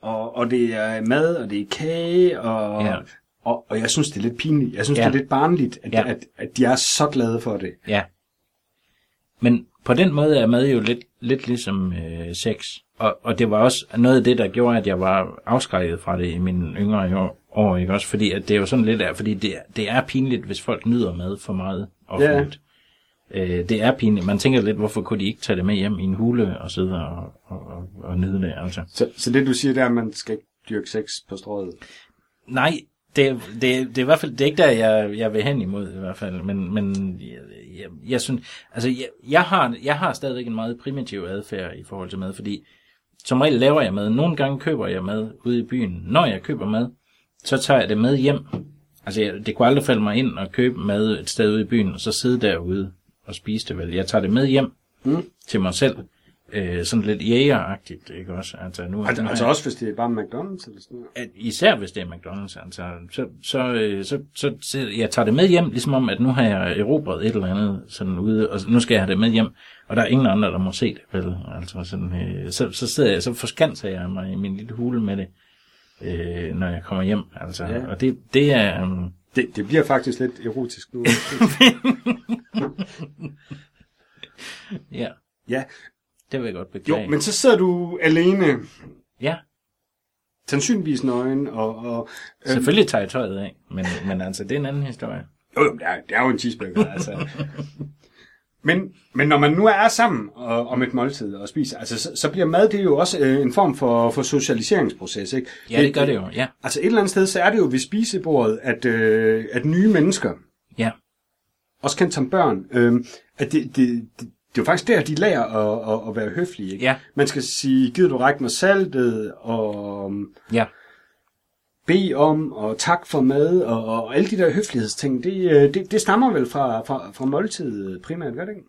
Og, og det er mad, og det er kage, og, Ja. og, og jeg synes, det er lidt pinligt. Jeg synes, Ja. det er lidt barnligt, at, Ja. at, at de er så glade for det. Ja. Men på den måde er mad jo lidt, lidt ligesom øh, sex. Og, og det var også noget af det, der gjorde, at jeg var afskrækket fra det i mine yngre år, ikke også? Fordi at det er jo sådan lidt af, fordi det, det er pinligt, hvis folk nyder mad for meget offentligt. Øh, det er pinligt. Man tænker lidt, hvorfor kunne de ikke tage det med hjem i en hule og sidde og, og, og, og nyde det, altså. Så, så det, du siger, det er, at man skal ikke dyrke sex på strøget. Nej, det, det, det er i hvert fald det er ikke der, jeg, jeg vil hen imod i hvert fald, men, men jeg, jeg, jeg synes, altså jeg, jeg, har, jeg har stadigvæk en meget primitiv adfærd i forhold til mad, fordi som regel laver jeg mad. Nogle gange køber jeg mad ude i byen. Når jeg køber mad, så tager jeg det med hjem. Altså jeg, det kunne aldrig falde mig ind at købe mad et sted ude i byen, og så sidde derude og spise det vel. Jeg tager det med hjem Mm. til mig selv. Øh, sådan lidt jægeragtigt, ikke også? Altså, nu, Altså, nu altså også, hvis det er bare McDonald's eller sådan noget. at især hvis det er McDonald's, altså, så, så, øh, så, så, så jeg tager det med hjem, ligesom om, at nu har jeg erobret et eller andet sådan ude, og nu skal jeg have det med hjem, og der er ingen andre, der må se det, vel? Altså sådan, øh, så, så sidder jeg, så forskanser jeg mig i min lille hule med det, øh, når jeg kommer hjem, altså, Ja. ja. og det, det er, um, Det, det bliver faktisk lidt erotisk nu. ja, ja, det vil jeg godt beklage. jo, men så sidder du alene, Ja, sandsynligvis nøgen, og, og øh, selvfølgelig tager jeg tøjet af, men, men altså, det er en anden historie. jo, jo, det er, det er jo en cheeseburger, altså. Men, men når man nu er sammen og, om et måltid og spiser, altså, så, så bliver mad det er jo også øh, en form for, for socialiseringsproces, ikke? Ja, det gør det jo, ja, Altså et eller andet sted, så er det jo ved spisebordet, at, øh, at nye mennesker, ja, også kendt som børn, øh, at det, det, det, det er jo faktisk der, de lærer at, at, at være høflige. Ikke? Ja. Man skal sige, gider du række mig saltet, og um, ja. bede om, og tak for mad, og, og alle de der høflighedsting, det, øh, det, det stammer vel fra, fra, fra måltid primært, gør det ikke?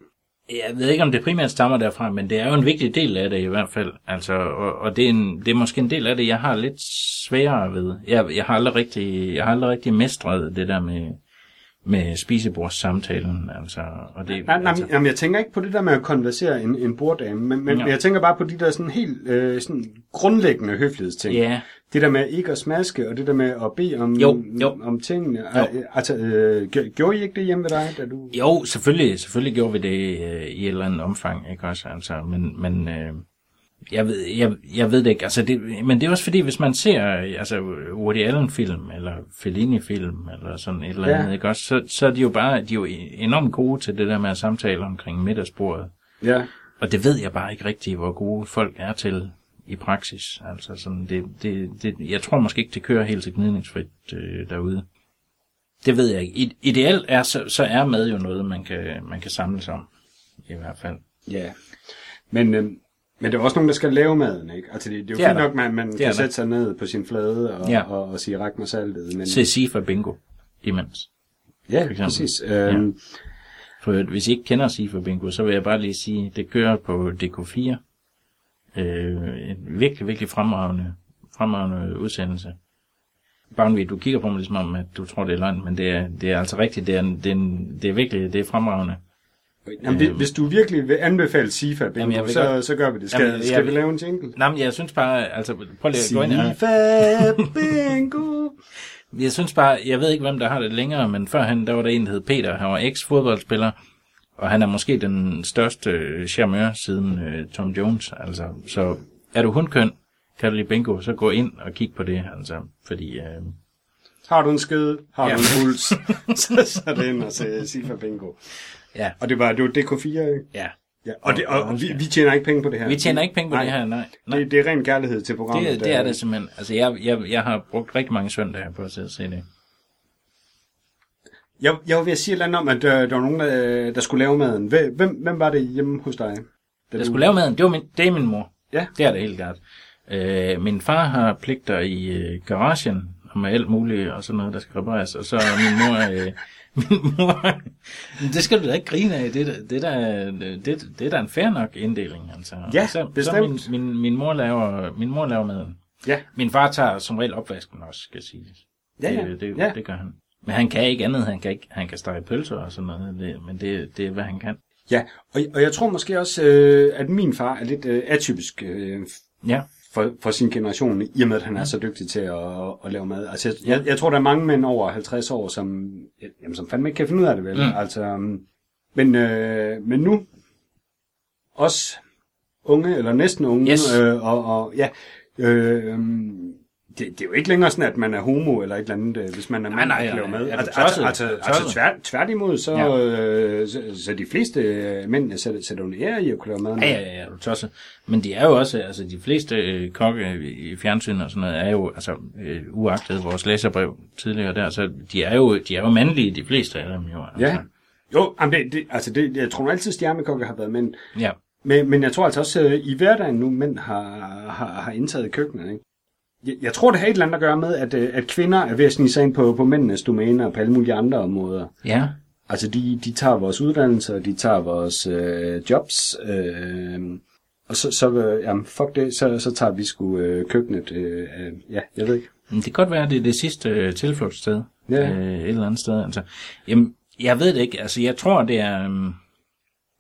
Jeg ved ikke, om det primært stammer derfra, men det er jo en vigtig del af det i hvert fald. Altså, og, og det, er en, det er måske en del af det, jeg har lidt sværere ved. Jeg, jeg, har, aldrig rigtig, jeg har aldrig rigtig mestret det der med, med spisebordssamtalen. Altså, og det, Nej, nej, altså, jamen, jeg tænker ikke på det der med at konversere en, en borddame, men, men Ja. jeg tænker bare på de der sådan helt øh, sådan grundlæggende høflighedsting. Ja, Det der med ikke at smaske, og det der med at bede om, Jo, jo. om tingene. Jo. Altså, øh, gj- gjorde I ikke det hjemme ved dig, da du... jo, selvfølgelig, selvfølgelig gjorde vi det øh, i et eller andet omfang, ikke også? Altså, men, men øh, jeg, ved, jeg, jeg ved det ikke. Altså, det, men det er også fordi, hvis man ser altså, Woody Allen-film, eller Fellini-film, eller sådan et eller Ja. andet, ikke også? Så, så er de jo bare de er jo enormt gode til det der med at samtale omkring middagsbordet. Ja. Og det ved jeg bare ikke rigtigt, hvor gode folk er til i praksis. Altså sådan, det, det, det, jeg tror måske ikke, det kører helt så gnidningsfrit øh, derude. Det ved jeg ikke. Ideelt er, så, så er mad jo noget, man kan, man kan samles om. I hvert fald. Ja. Men, øh, men der er også nogen, der skal lave maden, ikke? Altså, det, det er jo Det er fint der. nok, man, man er kan der. sætte sig ned på sin flade og, Ja. og, og sige, ræk mig saltet. Men, Se Sifa Bingo imens. ja, for eksempel. præcis. Øh, Ja. For hvis I ikke kender Sifa Bingo, så vil jeg bare lige sige, det kører på DK4. Øh, en virkelig, virkelig fremragende, fremragende udsendelse. Barnvi, du kigger på mig ligesom om, at du tror, det er løgn, men det er, det er altså rigtigt. Det er, det, er det er virkelig det er fremragende. Jamen, det, hvis du virkelig vil anbefale SIFA bingo, Jamen, så, godt- så gør vi det. Skal, Jamen, jeg skal vi lave en jingle? Nej, men jeg synes bare, altså prøv lige at gå ind her. SIFA bingo! Jeg synes bare, jeg ved ikke, hvem der har det længere, men førhen, der var der en, der hed Peter. Han var eks-fodboldspiller, og han er måske den største charmeur siden øh, Tom Jones. Altså, så er du hundkøn, kan du lide bingo, så gå ind og kig på det, altså, fordi... Øh, Har du en skede? Har Ja. du en puls? så så det ind og se SIFA bingo. Ja, Og det var, det var DK4, ikke? ja. Ja. Og, det, og, og vi, vi tjener ikke penge på det her. Vi tjener ikke penge på nej, det her, nej. nej. Det, det er ren kærlighed til programmet. Det, det er det simpelthen. Altså, jeg, jeg, jeg har brugt rigtig mange søndage på at se det. Jeg, jeg var ved at sige et eller andet om, at øh, der var nogen, der, der skulle lave maden. Hvem, hvem, var det hjemme hos dig? Jeg du- skulle lave maden. Det, var min, det er min mor. Ja. Det er det helt klart. Øh, min far har pligter i øh, garagen, og med alt muligt, og sådan noget, der skal repareres. Og så er min mor... Øh, det skal du da ikke grine af. Det, er det, der, det, det er da en fair nok inddeling. Altså. Ja, så, Så bestemt. min, min, min, mor laver, min mor laver maden. Ja. Min far tager som regel opvasken også, skal siges. Ja, ja. Det, det, Ja. det gør han. Men han kan ikke andet, han kan, ikke, han kan stege pølser og sådan noget, det, men det, det er, hvad han kan. Ja, og, og jeg tror måske også, øh, at min far er lidt øh, atypisk øh, Ja, for, for sin generation, i og med, at han er så dygtig til at, at lave mad. Altså, jeg, jeg, tror, der er mange mænd over 50 år, som, jamen, som fandme ikke kan finde ud af det, vel? Mm. Altså, um, men, øh, men nu, os unge, eller næsten unge, Yes. øh, og, og ja, øh, øhm, det, det er jo ikke længere sådan, at man er homo eller et eller andet, øh, hvis man er mand, der kan lave nej, mad. Altså, altså, altså, altså tosset? tvær, tværtimod, så, Ja. øh, så, så de fleste øh, mænd sætter, sætter jo en ære i at kunne lave mad. ja, ja, ja, du tosset. Men de er jo også, altså de fleste øh, kokke i fjernsyn og sådan noget, er jo, altså øh, uagtet vores læserbrev tidligere der, så de er jo, de er jo mandlige, de fleste af dem jo. Altså. Ja. Jo, jamen det, det, altså det, jeg tror altid, stjernekokke har været mænd. Ja, Men, men jeg tror altså også, øh, i hverdagen nu, mænd har, har, har indtaget køkkenet. Ikke? Jeg, jeg tror, det har et eller andet at gøre med, at, øh, at kvinder er ved at snige sig ind på, på mændenes domæner og på alle mulige andre områder. ja, Altså, de, de tager vores uddannelser, de tager vores øh, jobs, øh, og så, så øh, jamen, fuck det, så, så tager vi sgu øh, køkkenet. Øh, øh, ja, jeg ved ikke. Det kan godt være, at det er det sidste øh, tilflugtssted. Ja. Øh, et eller andet sted. Altså, jamen, jeg ved det ikke. Altså, jeg tror, det er... øhm,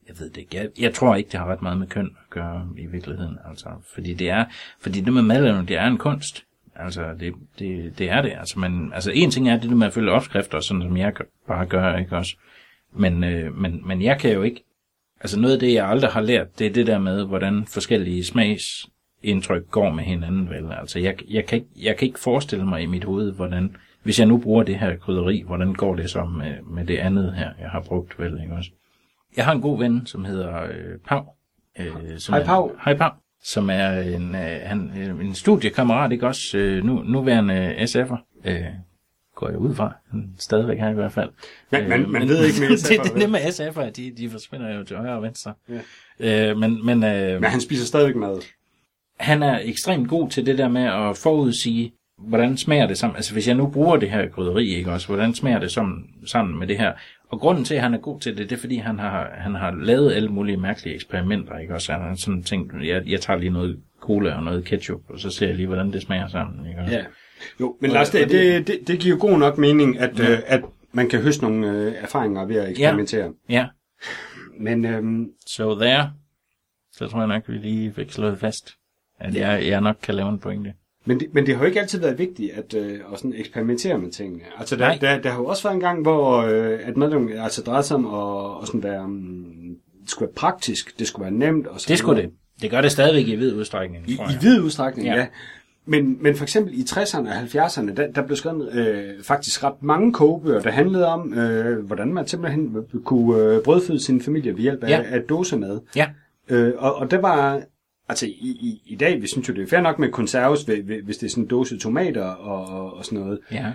Jeg ved det ikke. Jeg, jeg tror ikke, det har ret meget med køn gøre i virkeligheden. Altså, fordi det er... Fordi det med madlavning, det er en kunst. Altså, det, det, det er det. Altså, men, altså, en ting er det med at følge opskrifter, sådan som jeg bare gør, ikke også? Men, øh, men, men jeg kan jo ikke... Altså, noget af det, jeg aldrig har lært, det er det der med, hvordan forskellige smagsindtryk går med hinanden, vel? Altså, jeg, jeg, kan ikke, jeg kan ikke forestille mig i mit hoved, hvordan... Hvis jeg nu bruger det her krydderi, hvordan går det så med, med det andet her, jeg har brugt, vel, ikke også? Jeg har en god ven, som hedder øh, Pau. Øh, som Hej, er- Pau. Hej Pau. Som er en, øh, han, øh, en studiekammerat, ikke også? Øh, nu, nuværende SF'er. Øh, går jeg ud fra. Han stadigvæk her i hvert fald. Man, man, Øh, man men- ved ikke mere. det, det, det med SF'er, de, de forsvinder jo til højre og venstre. Ja. Øh, men men øh, Men han spiser stadigvæk mad. han er ekstremt god til det der med at forudsige, hvordan smager det sammen. Altså hvis jeg nu bruger det her krydderi, ikke også, hvordan smager det sammen, sammen med det her. Og grunden til, at han er god til det, det er fordi, han har, han har lavet alle mulige mærkelige eksperimenter, ikke også. Han har sådan tænkt, jeg, jeg tager lige noget cola og noget ketchup, og så ser jeg lige, hvordan det smager sammen, ikke også. Ja. Jo, men Lars, det, det, det, det giver jo god nok mening, at, ja. øh, at man kan høste nogle øh, erfaringer ved at eksperimentere. Ja, Men øhm, so there. Så tror jeg nok, vi lige fik slået fast, at jeg, jeg nok kan lave en pointe. Men det, men det har jo ikke altid været vigtigt at, øh, at sådan eksperimentere med tingene. Altså, der, Nej. der, der har jo også været en gang, hvor øh, at medlem altså drejede sig om at, at sådan være, um, det skulle være praktisk, det skulle være nemt. Og så Det skulle det. Det gør det stadigvæk i vid udstrækning, I, tror I jeg. vid udstrækning, Ja. ja. Men, men for eksempel i 60'erne og 70'erne, der, der blev skrevet øh, faktisk ret mange kogebøger, der handlede om, øh, hvordan man simpelthen kunne øh, brødføde sin familie ved hjælp af, Ja. af dåsemad. Ja, Øh, og, og det var, altså i, i, i dag, vi synes jo, det er fair nok med konserves, hvis- det er sådan en dåse tomater og, og, og sådan noget. ja.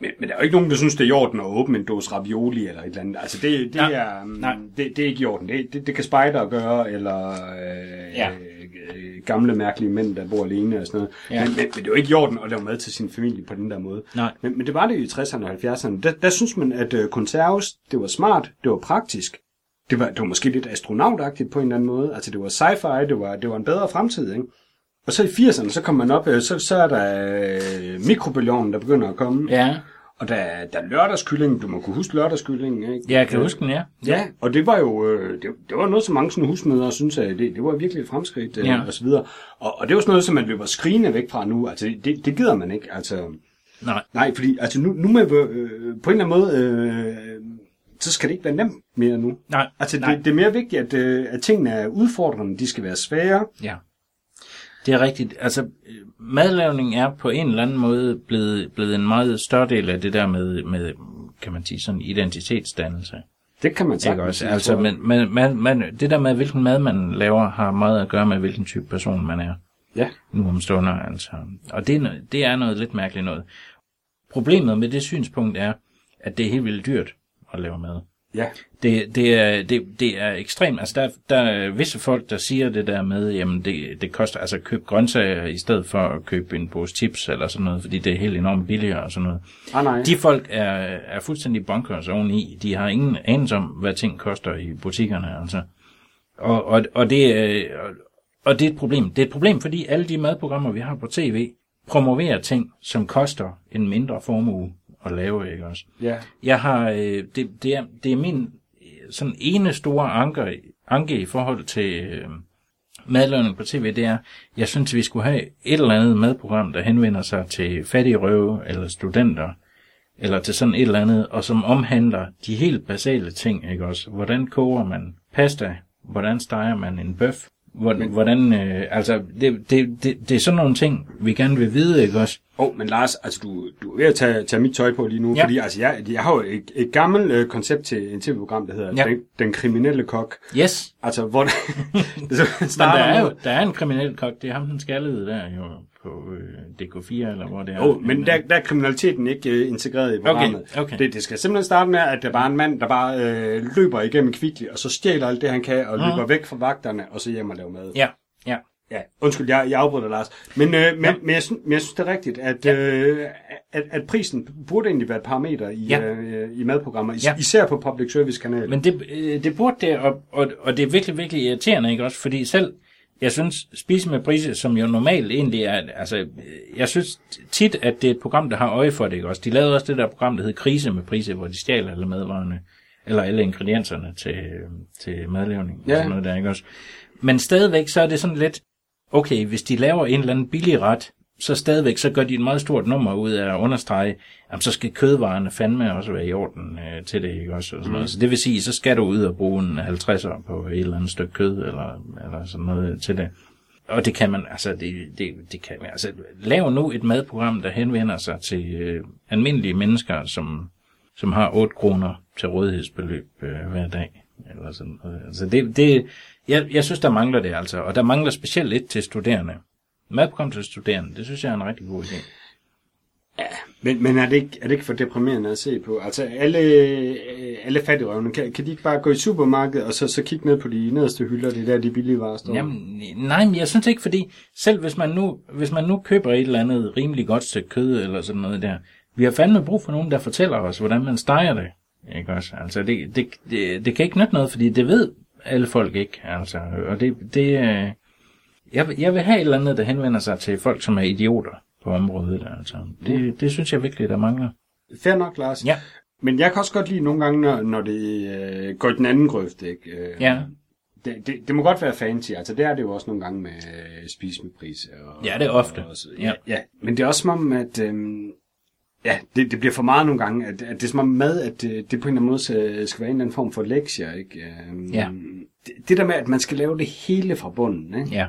Men, men der er jo ikke nogen, der synes, det er i orden at åbne en dåse ravioli eller et eller andet. Altså det, det, Nej. er, um, Nej. det, det er ikke i orden. Det, det, det kan spejder gøre, eller øh, Ja. øh, gamle mærkelige mænd, der bor alene og sådan noget. Ja. Men, men, men det er jo ikke i orden at lave mad til sin familie på den der måde. Nej. Men, men det var det i 60'erne og 70'erne. Der, der synes man, at øh, konserves, det var smart, det var praktisk. Det var, det var måske lidt astronautagtigt på en eller anden måde. Altså det var sci-fi, det var, det var en bedre fremtid, ikke? Og så i 80'erne, så kom man op, øh, så, så er der øh, mikrobølgeovnen, der begynder at komme. Ja, Og der, er- der er lørdagskylling, du må kunne huske lørdagskyllingen, ikke? jeg kan huske den, ja. Ja, og det var jo øh, det, det var noget, som mange sådan husmødre synes, at det, det var virkelig et fremskridt øh, Ja. og så videre. Og, og det var sådan noget, som man løber skrigende væk fra nu. Altså, det, det gider man ikke. Altså, Nej, nej, fordi altså, nu, nu med, øh, på en eller anden måde, øh, så skal det ikke være nemt mere nu. nej, Altså, nej. det, det er mere vigtigt, at, øh, at tingene er udfordrende, de skal være svære. Ja. Det er rigtigt. Altså, madlavning er på en eller anden måde blevet, blevet en meget større del af det der med, med kan man sige, sådan identitetsdannelse. Det kan man sagtens også? Altså, men, men, man, man, det der med, hvilken mad man laver, har meget at gøre med, hvilken type person man er. Ja. nu om stunder, altså. Og det, er det er noget lidt mærkeligt noget. Problemet med det synspunkt er, at det er helt vildt dyrt at lave mad. Ja. Det, det, er, det, det er ekstremt. Altså, der, der er visse folk, der siger det der med, jamen, det, det koster, altså, køb grøntsager i stedet for at købe en pose chips eller sådan noget, fordi det er helt enormt billigere og sådan noget. Ah, nej. De folk er, er fuldstændig bonkers oveni. De har ingen anelse om, hvad ting koster i butikkerne, altså. Og, og, og, det, og, og det er et problem. Det er et problem, fordi alle de madprogrammer, vi har på tv, promoverer ting, som koster en mindre formue at lave, ikke også? Ja. Jeg har, øh, det, det, er, det er min sådan ene store anker, anke i forhold til øh, madlavning på tv, det er, jeg synes, vi skulle have et eller andet madprogram, der henvender sig til fattige røve eller studenter, eller til sådan et eller andet, og som omhandler de helt basale ting, ikke også? Hvordan koger man pasta? Hvordan steger man en bøf? Hvordan, hvordan øh, altså, det, det, det, det er sådan nogle ting, vi gerne vil vide, ikke også? Åh, oh, men Lars, altså du, du er ved at tage, tage mit tøj på lige nu, Ja. fordi altså, jeg, jeg har jo et, et gammelt øh, koncept til en tv-program, der hedder Ja. den, den kriminelle kok. Yes, Altså, hvor så men starter der er, jo, der er en kriminel kok, det er ham den skaldede der jo på øh, DK4, eller hvor det er. Jo, men der, der er kriminaliteten ikke øh, integreret i programmet. okay. Det, det skal simpelthen starte med, at der bare er en mand, der bare øh, løber igennem Kvickly, og så stjæler alt det, han kan, og løber væk fra vagterne, og så hjem og laver mad. Ja, ja. Ja, undskyld, jeg, jeg afbryder Lars. Men, øh, men, men, jeg synes, men jeg synes, det er rigtigt, at, øh, at, at prisen burde egentlig være et parameter i, Ja. ja. øh, i madprogrammer, is, Ja. ja. især på public service kanaler. Men det, øh, det burde det, og, og, og det er virkelig, virkelig irriterende, ikke også? Fordi selv, jeg synes, Spise med Prise, som jo normalt egentlig er, altså, jeg synes tit, at det er et program, der har øje for det, ikke også? De lavede også det der program, der hed Krise med Prise, hvor de stjal alle madvarerne, eller alle ingredienserne til, til madlavning, og Ja. sådan noget der, ikke også? Men stadigvæk, så er det sådan lidt, okay, hvis de laver en eller anden billig ret, så stadigvæk, så gør de et meget stort nummer ud af at understrege, jamen så skal kødvarerne fandme også være i orden øh, til det, ikke også? Og sådan noget. Så det vil sige, så skal du ud og bruge en 50'er på et eller andet stykke kød, eller, eller sådan noget til det. Og det kan man, altså, det, det, det kan man, altså, lav nu et madprogram, der henvender sig til øh, almindelige mennesker, som, som har 8 kroner til rådighedsbeløb øh, hver dag. Eller sådan noget. Altså, det, det, jeg, jeg synes, der mangler det altså, og der mangler specielt lidt til studerende. Madprogram til studerende, det synes jeg er en rigtig god idé. Men, men er, det ikke, er det ikke for deprimerende at se på? Altså alle, øh, alle fattigrøvne, kan, kan de ikke bare gå i supermarkedet og så, så kigge ned på de nederste hylder, det er der de billige varer står? Jamen, nej, men jeg synes ikke, fordi selv hvis man nu, hvis man nu køber et eller andet rimelig godt stykke kød eller sådan noget der, vi har fandme brug for nogen, der fortæller os, hvordan man steger det. Ikke også? Altså, det, det, det, det kan ikke nytte noget, fordi det ved alle folk ikke. Altså, og det, det øh, jeg, vil- jeg vil have et eller andet, der henvender sig til folk, som er idioter på området. Altså. Det, det synes jeg virkelig, der mangler. Fair nok, Lars. Ja. Men jeg kan også godt lide nogle gange, når, når det øh, går i den anden grøft, ikke? Øh, Ja. Det, det, det må godt være fancy, altså det er det jo også nogle gange med øh, spis med pris. Og, Ja, det er ofte. Og, så, Ja. ja, ja, men det er også som om, at øh, ja, det, det bliver for meget nogle gange, at, at det er som om mad, at det, det på en eller anden måde skal, skal være en eller anden form for lektier, ikke? Øh, Ja. Det, det der med, at man skal lave det hele fra bunden, ikke? Ja.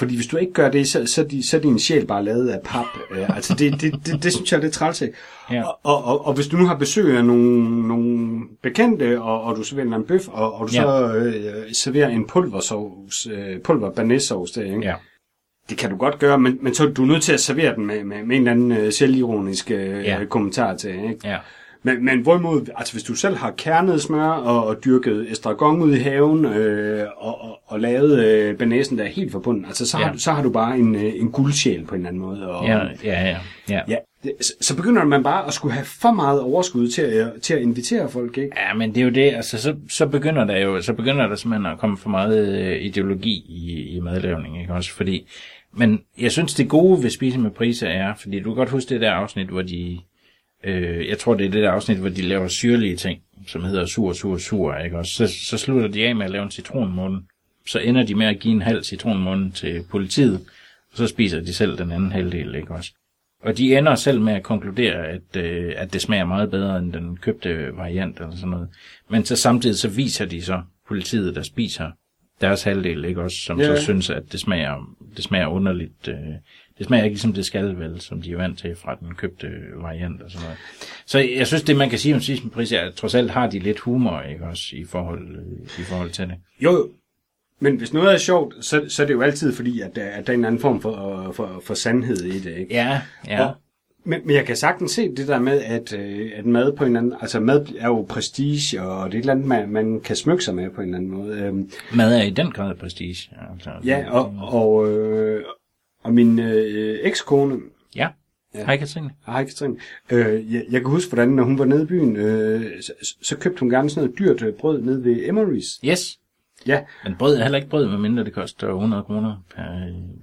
Fordi hvis du ikke gør det, så, så, er så er din sjæl bare lavet af pap. Øh, altså det, det, det, det synes jeg er lidt træls af. Ja. Og, og, og, og hvis du nu har besøg af nogle, nogle bekendte, og, og du serverer en bøf, og, og du Ja. så øh, serverer en pulversovs, øh, pulver banæssovs der, ikke? Ja. Det kan du godt gøre, men, men så er du nødt til at servere den med, med, med en eller anden øh, selvironisk øh, ja. kommentar til, ikke? Ja. Men, men hvorimod, altså hvis du selv har kernet smør og, og dyrket estragon ud i haven øh, og, og, og lavet øh, banæsen, der er helt forbundet, altså så, Ja. har, du, så har du bare en, øh, en guldsjæl på en eller anden måde. Og, Ja, ja, ja. ja. ja så, så begynder man bare at skulle have for meget overskud til at, til at invitere folk, ikke? Ja, men det er jo det, altså så, så begynder der jo, så begynder der simpelthen at komme for meget øh, ideologi i, i madlavning, ikke også? Fordi, men jeg synes det gode ved Spise med Priser er, fordi du kan godt huske det der afsnit, hvor de, øh, jeg tror det er det der afsnit, hvor de laver syrlige ting, som hedder sur, sur, sur, ikke også? Så, så slutter de af med at lave en citronmunde, så ender de med at give en halv citronmunde til politiet, og så spiser de selv den anden halvdel, ikke også? Og de ender selv med at konkludere, at, øh, at det smager meget bedre end den købte variant eller sådan noget. Men så samtidig så viser de så politiet, der spiser deres halvdel, ikke også, som Ja. så synes, at det smager, det smager underligt. Øh, det smager ikke ligesom det skal vel, som de er vant til fra den købte variant og sådan noget. Så jeg synes, det man kan sige om sidste pris, er, at trods alt har de lidt humor, ikke også, i forhold, øh, i forhold til det. Jo. Men hvis noget er sjovt, så, så er det jo altid fordi, at der, at der er en anden form for, for, for sandhed i det, ikke? Ja, ja. Og, men, men jeg kan sagtens se det der med, at, øh, at mad på en anden... Altså mad er jo prestige, og det er et eller andet, man, man kan smykke sig med på en eller anden måde. Øhm, Mad er i den grad prestige. Altså, ja, og, og, øh, og min øh, ekskone, Ja, hej Katrine. Hej Katrine. Øh, jeg, jeg kan huske, hvordan når hun var nede i byen, øh, så, så købte hun gerne sådan noget dyrt øh, brød nede ved Emery's. Yes, Ja, men brød er heller ikke brød, medmindre det koster 100 kroner per,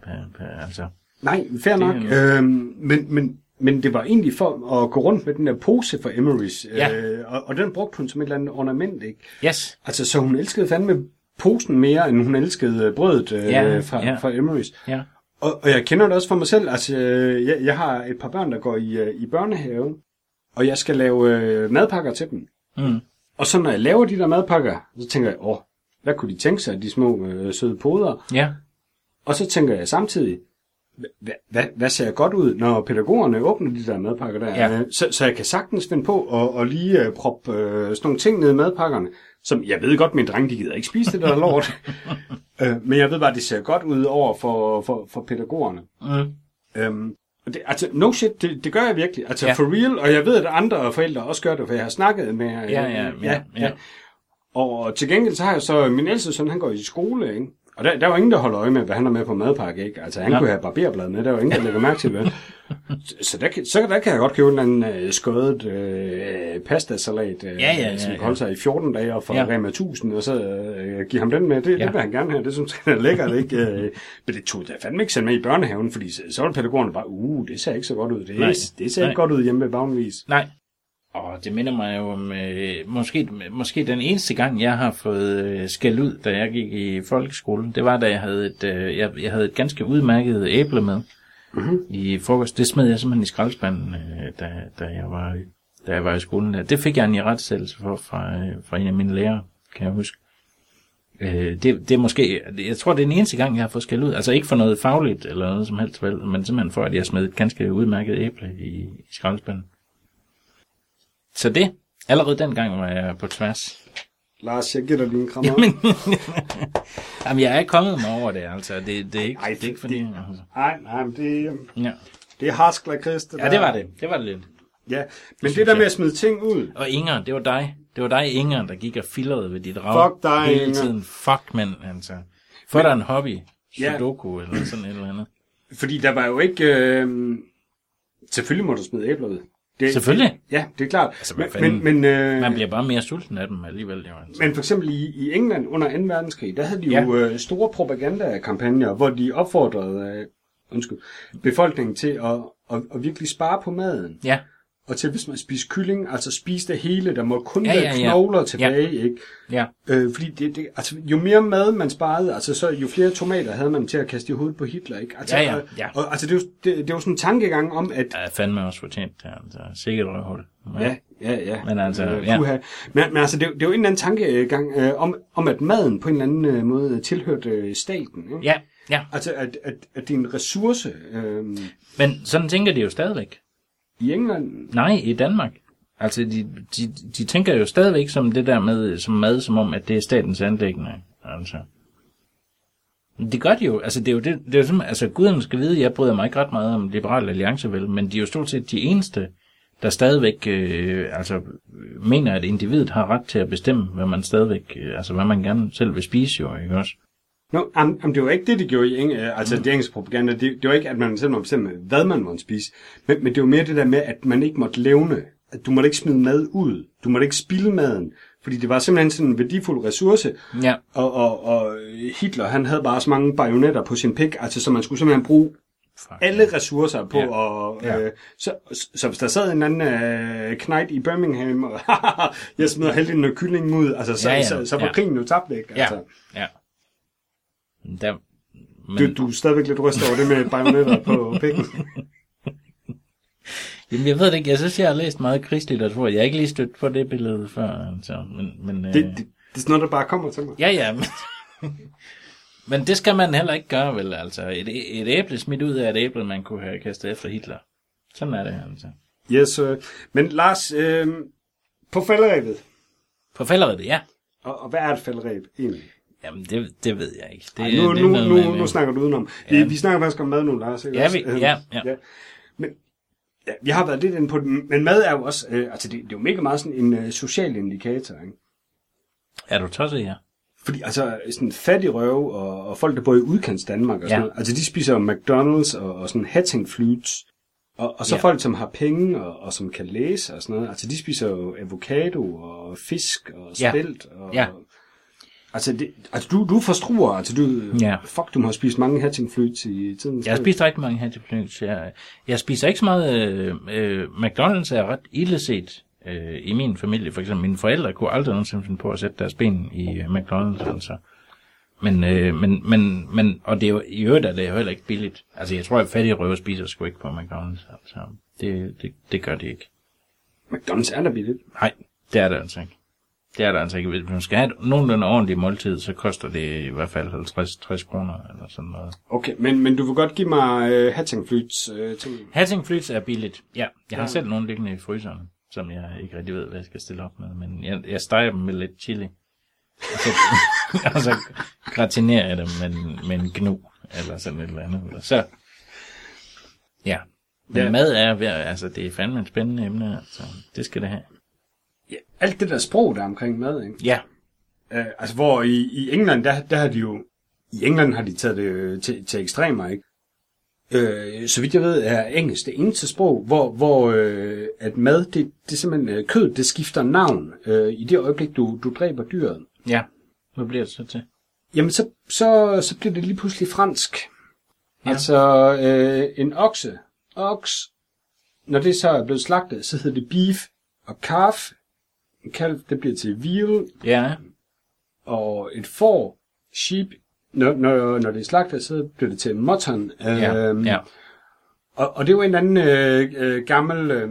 per, per altså. nej, fair Det nok. Øhm, men, men men det var egentlig for at gå rundt med den der pose for Emerys, Ja. øh, og, og den brugte hun som et eller andet ornament, ikke? Yes. Altså, så hun elskede fandme posen mere, end hun elskede øh, brødet øh, Ja, fra, ja. fra Emerys. Ja. Og, og jeg kender det også for mig selv. Altså, øh, jeg, jeg har et par børn, der går i, øh, i børnehave, og jeg skal lave øh, madpakker til dem. Mm. Og så når jeg laver de der madpakker, så tænker jeg, åh, hvad kunne de tænke sig, de små øh, søde poder? Ja. Og så tænker jeg samtidig, hvad, hvad, hvad ser godt ud, når pædagogerne åbner de der madpakker der? Ja. Øh, Så, så jeg kan sagtens finde på at, at lige øh, proppe øh, sådan nogle ting ned i madpakkerne, som jeg ved godt, min dreng, de gider ikke spise det der lort. øh, men jeg ved bare, det ser godt ud over for, for, for pædagogerne. Mm. Og det, altså, no shit, det, det gør jeg virkelig. Altså, Ja. ja. for real, og jeg ved, at andre forældre også gør det, for jeg har snakket med... øh, Ja, ja, ja, ja. Og til gengæld så har jeg så, min ældste søn, han går i skole, ikke? Og der, der var ingen, der holder øje med, hvad han har med på madpakke, ikke? Altså, han Ja. kunne have barberblad med, der var ingen, der lægger mærke til det. Så, der, kan- så der kan jeg godt købe en anden øh, skåret øh, pastasalat, øh, Ja, ja, ja, som kan holde sig i 14 dage og få Ja. Rema 1000, og så øh, give ham den med. Det, Ja. det vil han gerne have, det synes jeg er lækkert, ikke? Øh, men det tog jeg fandme ikke sendt med i børnehaven, fordi så, så var pædagogerne bare, uh, det ser ikke så godt ud. Det, Nej. det ser Nej. ikke godt ud hjemme ved Vagnvis. Nej. Og det minder mig jo om, øh, måske, måske den eneste gang, jeg har fået øh, skæld ud, da jeg gik i folkeskolen, det var, da jeg havde et, øh, jeg, jeg havde et ganske udmærket æble med Mhm. i frokost. Det smed jeg simpelthen i skraldespanden, øh, da, da, jeg var, da jeg var i skolen. Det fik jeg en i retsstillelse for fra, øh, fra en af mine lærere, kan jeg huske. Øh, det, det er måske, jeg tror, det er den eneste gang, jeg har fået skæld ud. Altså ikke for noget fagligt eller noget som helst, vel, men simpelthen for, at jeg smed et ganske udmærket æble i, i skraldespanden. Så det, allerede dengang var jeg på tværs. Lars, jeg giver dig din krammer. Jamen, Jamen, jeg er ikke kommet mig over det, altså. Det, det er ikke, Ej, det er ikke fordi... Altså. Nej, nej, men det, Ja. det er harsk lakrids, det ja, der. det var det. Det var det lidt. Ja, men synes det der jeg. med at smide ting ud, Og Inger, det var dig. Det var dig, Inger, der gik og fillerede ved dit rav. Fuck dig, Hele Inger. tiden. Fuck, mand, altså. Få dig en hobby. Ja. Sudoku eller sådan et eller andet. fordi der var jo ikke... Øh, selvfølgelig må du smide æbler ud. Det, Selvfølgelig. Ja, det er klart. Altså, men, fanden? men, men, øh, Man bliver bare mere sulten af dem alligevel, jo. Altså. men for eksempel i, i England under 2. verdenskrig, der havde de Ja. jo øh, store propagandakampagner, hvor de opfordrede øh, undskyld, befolkningen til at, at, at virkelig spare på maden. Ja, Og til hvis man spiser kylling, altså spise det hele, der må kun Ja, være ja, ja. knogler tilbage, ikke? ja. Øh, fordi det, det, altså, jo mere mad man sparede, altså, så jo flere tomater havde man til at kaste i hovedet på Hitler, ikke? Altså, Ja, ja, ja. Og, altså, det er, jo, det, det er jo sådan en tankegang om, at... Er fandme også fortjent det, altså. Sikkert røvhul. Ja, ja, ja. Men altså, Øh, ja. puha. Men, men altså, det, det er jo en eller anden tankegang øh, om, om, at maden på en eller anden øh, måde tilhørte øh, staten, ikke? Ja, ja. Altså, at, at, at det er en ressource øh, Men sådan tænker de jo stadigvæk i England. Nej, i Danmark. Altså, de, de, de tænker jo stadigvæk som det der med som mad, som om, at det er statens anlæggende. Altså. Men Det gør de jo. Altså, det er jo, det, det er jo simpelthen, altså, guderne skal vide, jeg bryder mig ikke ret meget om Liberal Alliance, vel, men de er jo stort set de eneste, der stadigvæk øh, altså, mener, at individet har ret til at bestemme, hvad man stadigvæk, øh, altså hvad man gerne selv vil spise jo, ikke også? Nå, am, am, det var ikke det, de gjorde i Eng, øh, altså mm. det engelske propaganda. Det, det var ikke, at man selv må bestemme, hvad man måtte spise. Men, men det var mere det der med, at man ikke måtte levne. At du måtte ikke smide mad ud. Du måtte ikke spilde maden. Fordi det var simpelthen sådan en værdifuld ressource. Ja, Og, og, og Hitler, han havde bare så mange bajonetter på sin pik, altså så man skulle simpelthen bruge fuck. alle ressourcer på, Ja. ja. og Ja. øh, så, så, så hvis der sad en anden øh, knight i Birmingham, og jeg smider halvdelen af kyllingen ud, altså så, Ja, ja, ja. ja. så, så var Ja. krigen jo tabt, ikke? Ja, Altså, ja. Der, men, du, du er stadigvæk lidt rystet over det med bajonetter på pikken. Jamen, jeg ved det ikke. Jeg synes, jeg har læst meget krigslitteratur. Jeg har ikke lige stødt på det billede før. Altså. Men, men, Det, øh, det, det er sådan noget, der bare kommer til mig. Ja, ja. Men, men det skal man heller ikke gøre, vel? Altså, et, et æble smidt ud af et æble, man kunne have kastet efter Hitler. Sådan er det, altså. Yes, øh, men Lars, øh, på falderæbet, På falderedet, ja. og, og hvad er et falderæb egentlig? Jamen, det, det ved jeg ikke. Det, Ej, nu, det nu, noget nu, nu snakker du udenom. Vi, Ja. vi snakker faktisk om mad nu, Lars. Ikke Ja, vi- Øh, ja, ja. Men ja, vi har været lidt inde på det, men mad er jo også, øh, altså det, det er jo mega meget sådan en øh, social indikator, ikke? Er du tosset, ja? Fordi altså sådan fattig røve og, og folk, der bor i udkants Danmark og sådan Ja. noget, altså de spiser jo McDonald's og, og sådan hattingflyts. Og, og så Ja. ja. folk, som har penge og, og som kan læse og sådan noget, altså de spiser jo avocado og fisk og Ja. spelt. Og, Ja. Altså, det, altså du, du forstruer, altså du, Ja. fuck, du må have spist mange hatchingflyts i tiden. Jeg har spist rigtig mange hatchefløjts. Jeg, jeg spiser ikke så meget... Øh, øh, McDonald's er ret illeset øh, i min familie. For eksempel mine forældre kunne aldrig nogensinde finde på at sætte deres ben i øh, McDonald's. Altså. Men, øh, men, men, men, og det er jo, i øvrigt er det jo heller ikke billigt. Altså, jeg tror, at fattige røver spiser sgu ikke på McDonald's. Altså, det, det, det gør de ikke. McDonald's er da billigt. Nej, det er det altså ikke. Det er det altså ikke. Hvis man skal have et nogenlunde ordentligt måltid, så koster det i hvert fald 50-60 kroner eller sådan noget. Okay, men, men du vil godt give mig øh, hatchingflyts øh, ting. Hatchingflyts er billigt. Ja, jeg har Ja. ja. selv nogle liggende i fryseren, som jeg ikke rigtig ved, hvad jeg skal stille op med. Men jeg, jeg steger dem med lidt chili. Og så, og så gratinerer jeg dem med, en- med en gnu, eller sådan et eller andet. Og så, ja. Men Ja. mad er, altså det er fandme et spændende emne, altså det skal det have. Ja, alt det der sprog, der er omkring mad, ikke? Ja, Øh, altså, hvor i, i England, der, der har de jo... I England har de taget det øh, til, til ekstremer, ikke? Øh, så vidt jeg ved, er engelsk det eneste sprog, hvor, hvor øh, at mad, det, det er simpelthen øh, kød, det skifter navn øh, i det øjeblik, du, du dræber dyret. ja. Hvad bliver det så til? Jamen, så, så, så bliver det lige pludselig fransk. Ja. Ja. Altså, øh, en okse, oks, når det så er blevet slagtet, så hedder det beef og calf. En kalv, det bliver til veal, Ja, og et får, sheep, når, når, når det er slagtet, så bliver det til mutton. ja, Øhm, ja. Og, og det er jo en anden øh, øh, gammel øh,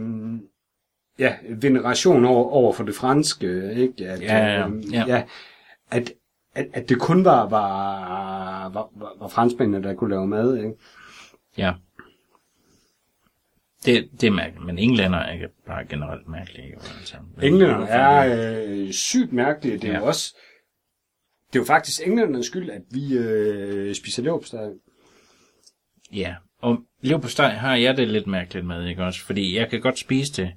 ja, veneration over, over for det franske, ikke? At, Ja, ja, øh, ja. ja at, at, at det kun var, var, var, var, var franskmændene, der kunne lave mad, ikke? Ja. Det, det er mærkeligt, men englænder er bare generelt mærkelige. Altså. Englænder er øh, sygt mærkelige. Det er ja. Også... Det er jo faktisk englændernes skyld, at vi øh, spiser leverpostej. Ja, og leverpostej har jeg det lidt mærkeligt med, ikke også? Fordi jeg kan godt spise det,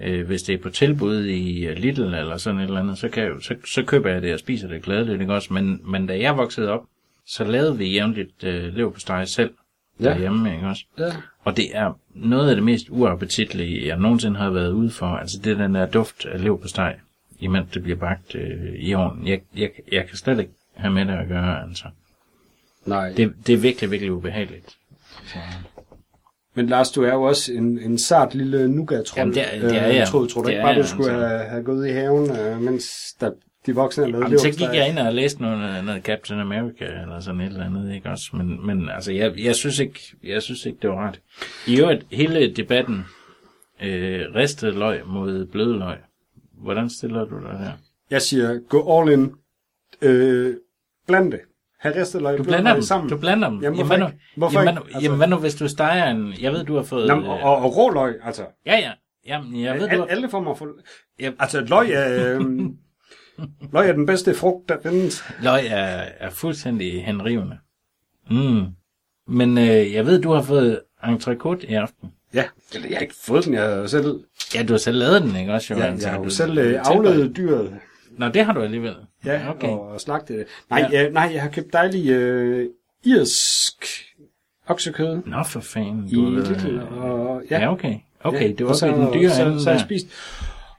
øh, hvis det er på tilbud i øh, Lidl eller sådan et eller andet, så, kan jeg, jo- så, så køber jeg det og spiser det gladeligt, ikke også? Men, men da jeg voksede op, så lavede vi jævnligt øh, leverpostej selv Ja. derhjemme, ikke også? Ja. Og det er noget af det mest uappetitlige, jeg nogensinde har været ude for. Altså det er den der duft af leverpostej, imens det bliver bagt øh, i ovnen. Jeg, jeg, jeg kan slet ikke have med det at gøre, altså. Nej. Det, det er virkelig, virkelig ubehageligt. Så, Men Lars, du er jo også en, en sart lille nougat-trold. Jamen, det er- det er jeg. Jeg tror, tror du ikke bare, du skulle altså. have, have gået i haven, øh, mens der, de voksne har lavet Jamen, så gik jeg ind og læste noget, noget Captain America, eller sådan et eller andet, ikke også? Men, men altså, jeg, jeg, synes ikke, jeg synes ikke, det var ret. I øvrigt, hele debatten, øh, ristet løg mod bløde løg. Hvordan stiller du dig der? Jeg siger, gå all in. Øh, bland det. Have ristet løg Du blander løg dem. sammen. Du blander dem. Jamen, hvorfor nu, ikke? Hvorfor jamen, ikke? Altså- Jamen, hvad nu, hvis du steger en... Jeg ved, du har fået... Nå, øh, og, og, og råløg, altså. Ja, ja. Jamen, jeg ved, du har... alle former for... Ja. Altså, løg er... Øh, løg er den bedste frugt, der findes. Løg er, er fuldstændig henrivende. Mm. Men øh, jeg ved, du har fået entrecôte i aften. Ja, eller jeg har ikke fået den, jeg har selv... Ja, du har selv lavet den, ikke også? Jo, Ja, Altså, jeg har jo du- selv øh, dyret. Nå, det har du alligevel. Ja, okay. og slagtet det. Nej, Ja. ja. nej, jeg har købt dejlig øh, irsk oksekød Nå, for fanden. i Du været- Lidl. Og, Ja, ja okay. Okay, ja, det var så, den dyre så, så, har jeg spist.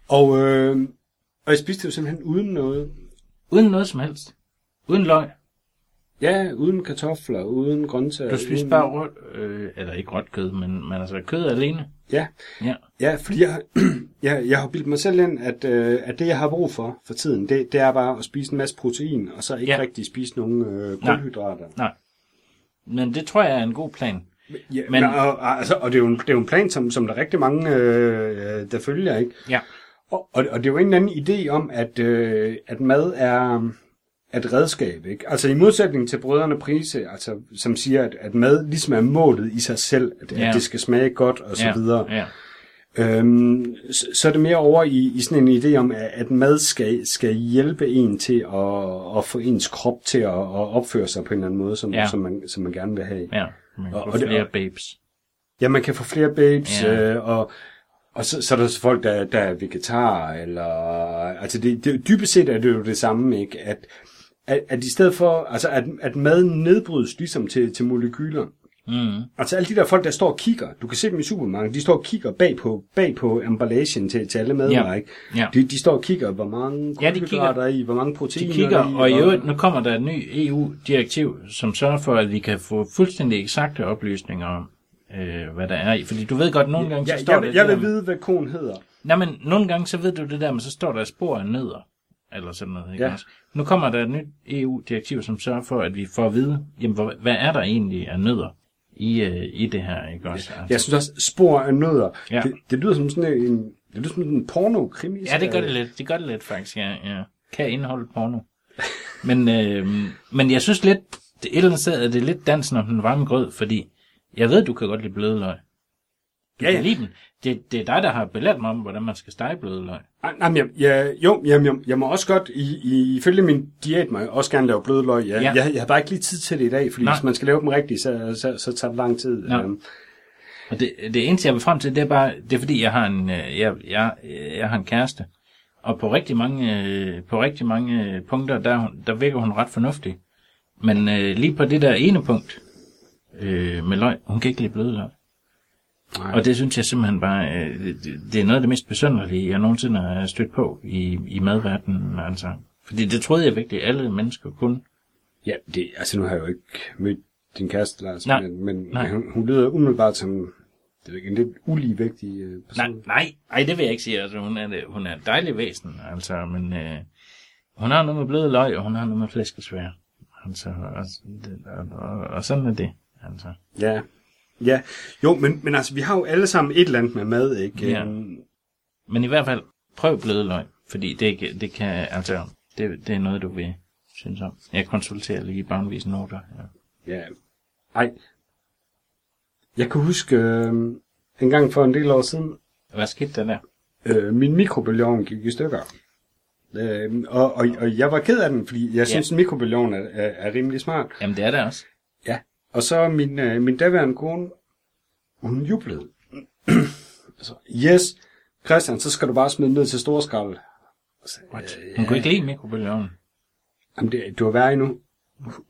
Og, øh, og jeg spiste jo simpelthen uden noget. Uden noget som helst. Uden løg. Ja, uden kartofler, uden grøntsager. Du spiste uden... bare rødt, øh, eller ikke råt kød, men, men altså kød alene. Ja, Ja. ja fordi jeg, jeg, jeg har bildt mig selv ind, at, øh, at det, jeg har brug for for tiden, det, det er bare at spise en masse protein, og så ikke Ja. rigtig spise nogen øh, Nej. kulhydrater. Nej. Men det tror jeg er en god plan. Ja, Men- men, og, og, altså, og det er jo en, det er jo en plan, som, som der er rigtig mange, øh, der følger, ikke? Ja. Og, og, det er jo en eller anden idé om, at, øh, at mad er et redskab, ikke? Altså i modsætning til brødrene Prise, altså, som siger, at, at mad ligesom er målet i sig selv, at, Ja. at det skal smage godt og så ja. videre. Ja. Øhm, så, så er det mere over i, i sådan en idé om, at, at mad skal, skal hjælpe en til at, at få ens krop til at, at opføre sig på en eller anden måde, som, ja. som, man, som man gerne vil have. Ja. Man Og- får og det- flere og- babes. Ja, man kan få flere babes, ja. øh, og, og så, så er der så folk, der, der er vegetarer, eller... Altså, det, det, dybest set er det jo det samme, ikke? At, at, at i stedet for... Altså, at, at mad nedbrydes ligesom til, til molekyler. Mm. Altså alle de der folk, der står og kigger, du kan se dem i supermarkedet, de står og kigger bag på, bag på emballagen til, til alle madvarer, Ja. ikke? Ja. De, de står og kigger, hvor mange Ja, de kulhydrater er i, hvor mange De proteiner kigger, er i. og i øvrigt, nu kommer der et ny EU-direktiv, som sørger for, at vi kan få fuldstændig eksakte oplysninger om, øh, hvad der er i. Fordi du ved godt, nogle gange, så Ja, står jeg, der... jeg, det vil der- vide, hvad konen hedder. Nej, men nogle gange, så ved du det der, men så står der spor af nødder, eller sådan noget, ikke Ja. også? Nu kommer der et nyt EU-direktiv, som sørger for, at vi får at vide, jamen, hvad er der egentlig af nødder i, øh, i det her, ikke også? Altså, Jeg synes også, spor af nødder, Ja. det, det lyder som sådan en, det lyder som en porno-krimi. Ja, det gør det lidt. Det gør det lidt, faktisk, ja. ja. Kan indeholde porno. Men, øh, men jeg synes lidt, det, et eller andet sted er det lidt dansen om den varme grød, fordi jeg ved, du kan godt lide blødløg. Du Ja, kan ja. lide dem. Det, det er dig, der har belært mig om, hvordan man skal stege blødløg. Ej, Nej, men jeg, jeg, jo, jeg, jeg, jeg må også godt, i, i, ifølge min diæt, må jeg også gerne lave bløde løg. Jeg, Ja. ja. jeg, jeg har bare ikke lige tid til det i dag, fordi Nej. hvis man skal lave dem rigtigt, så, så, så tager det lang tid. Nå. Øhm, Og det, det eneste, jeg vil frem til, det er bare, det er fordi, jeg har en, øh, jeg, jeg, jeg har en kæreste. Og på rigtig mange, øh, på rigtig mange punkter, der, er der virker hun ret fornuftig. Men øh, lige på det der ene punkt øh, med løg, hun kan ikke lide blødløg. nej. Og det synes jeg simpelthen bare, øh, det, det er noget af det mest besynderlige, jeg nogensinde har stødt på i, i madverdenen. Altså. Fordi det troede jeg virkelig, alle mennesker kunne. Ja, det, altså nu har jeg jo ikke mødt din kæreste, Lars, Nej. men, men Nej. hun, hun lyder umiddelbart som det er ikke, en lidt uligevægtig øh, person. Nej, nej, nej, det vil jeg ikke sige. Altså, hun, er, hun er et dejligt væsen, altså, men øh, hun har noget med bløde løg, og hun har noget med flæskesvær. Altså, og, og, og, og sådan er det. Altså. Ja, ja. Jo, men, men altså, vi har jo alle sammen et eller andet med mad, ikke? Ja. Men i hvert fald, prøv bløde løg, fordi det, det kan, altså, det, det er noget, du vil synes om. Jeg konsulterer lige barnvis noter. Ja. Ja. Ej. Jeg kan huske øh, en gang for en del år siden, Hvad skete der der? øh, min mikrobølgeovn gik i stykker. Øh, og, og, og jeg var ked af den, fordi jeg synes, en mikrobølgeovn er, er, er rimelig smart. Jamen, det er det også. Ja. Og så min, øh, min daværende kone, hun jublede. så, yes, Christian, så skal du bare smide ned til storskrald. What? Hun kunne ikke lide mikrobølgeovnen. Jamen, det, du er værre endnu.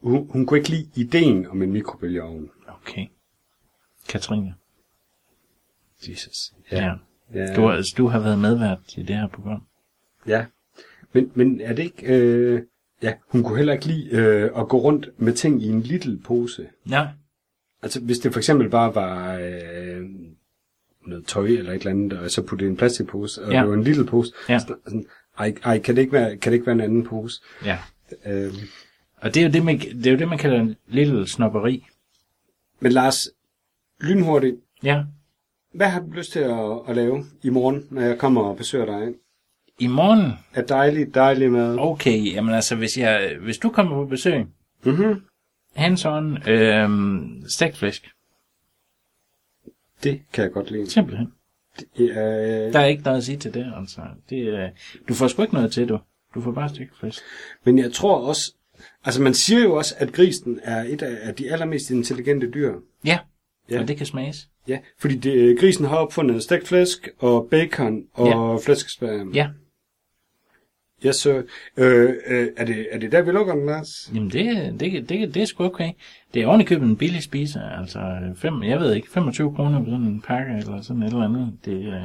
Hun, hun kunne ikke lide ideen om en mikrobølgeovn. Okay. Katrine. Jesus. Ja. ja. Du, har, du har været medvært i det her program. Ja, men, men er det ikke... Øh, ja, hun kunne heller ikke lide øh, at gå rundt med ting i en lille pose. Ja. Altså, hvis det for eksempel bare var øh, noget tøj eller et eller andet, og så putte det i en plastikpose, og Ja. det var en lille pose. Ja. Sådan, sådan, ej, ej kan, det ikke være, kan det ikke være en anden pose? Ja. Øh, Og det er jo det, man, det er jo det, man kalder en lille snopperi. men Lars, lynhurtigt, Ja. hvad har du lyst til at, at lave i morgen, når jeg kommer og besøger dig? I morgen, Er dejligt, dejligt mad. okay, jamen altså, hvis, jeg, hvis du kommer på besøg, Mm-hmm. hands on, øhm, stegt flæsk. Det kan jeg godt lide. Simpelthen. Øh, Der er ikke noget at sige til det, altså. Det, øh, du får sgu ikke noget til, du. Du får bare stegt flæsk. Men jeg tror også, altså man siger jo også, at grisen er et af de allermest intelligente dyr. Ja. Ja. ja. Og det kan smages. Ja, fordi det, grisen har opfundet stegt flæsk og bacon og ja. flæskespær. Ja. Yes, sir. Øh, øh, er, det, er det der, vi lukker den, Lars? Jamen, det, det, det, det er sgu okay. Det er ovenikøbet en billig spise, altså øh, fem, jeg ved ikke, 25 kroner på sådan en pakke eller sådan et eller andet. Det, øh,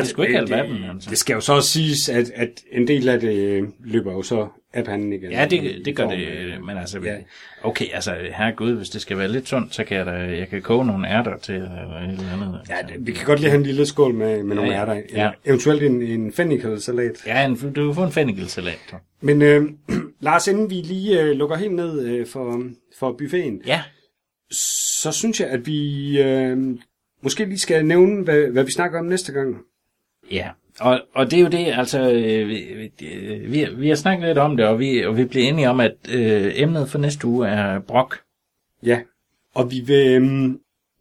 det er sgu ikke alverden, det, altså. det skal jo så også siges, at, at en del af det øh, løber jo så af panden igen. Ja, det, det gør det, af- men altså, Ja. okay, altså, herregud, hvis det skal være lidt sundt, så kan jeg da, jeg kan koge nogle ærter til, eller et eller andet. Ja, altså. det, vi kan godt lige have en lille skål med, med nogle ja. ærter. Ja. Eventuelt en, en fennikelsalat. Ja, en, du kan få en fennikelsalat. Men øh, Lars, inden vi lige øh, lukker helt ned øh, for, for buffeten, Ja, så synes jeg, at vi øh, måske lige skal nævne, hvad, hvad vi snakker om næste gang. Ja. Og, og det er jo det, altså, øh, vi, vi, øh, har snakket lidt om det, og vi, og vi bliver enige om, at øh, emnet for næste uge er brok. Ja, og vi vil, øh,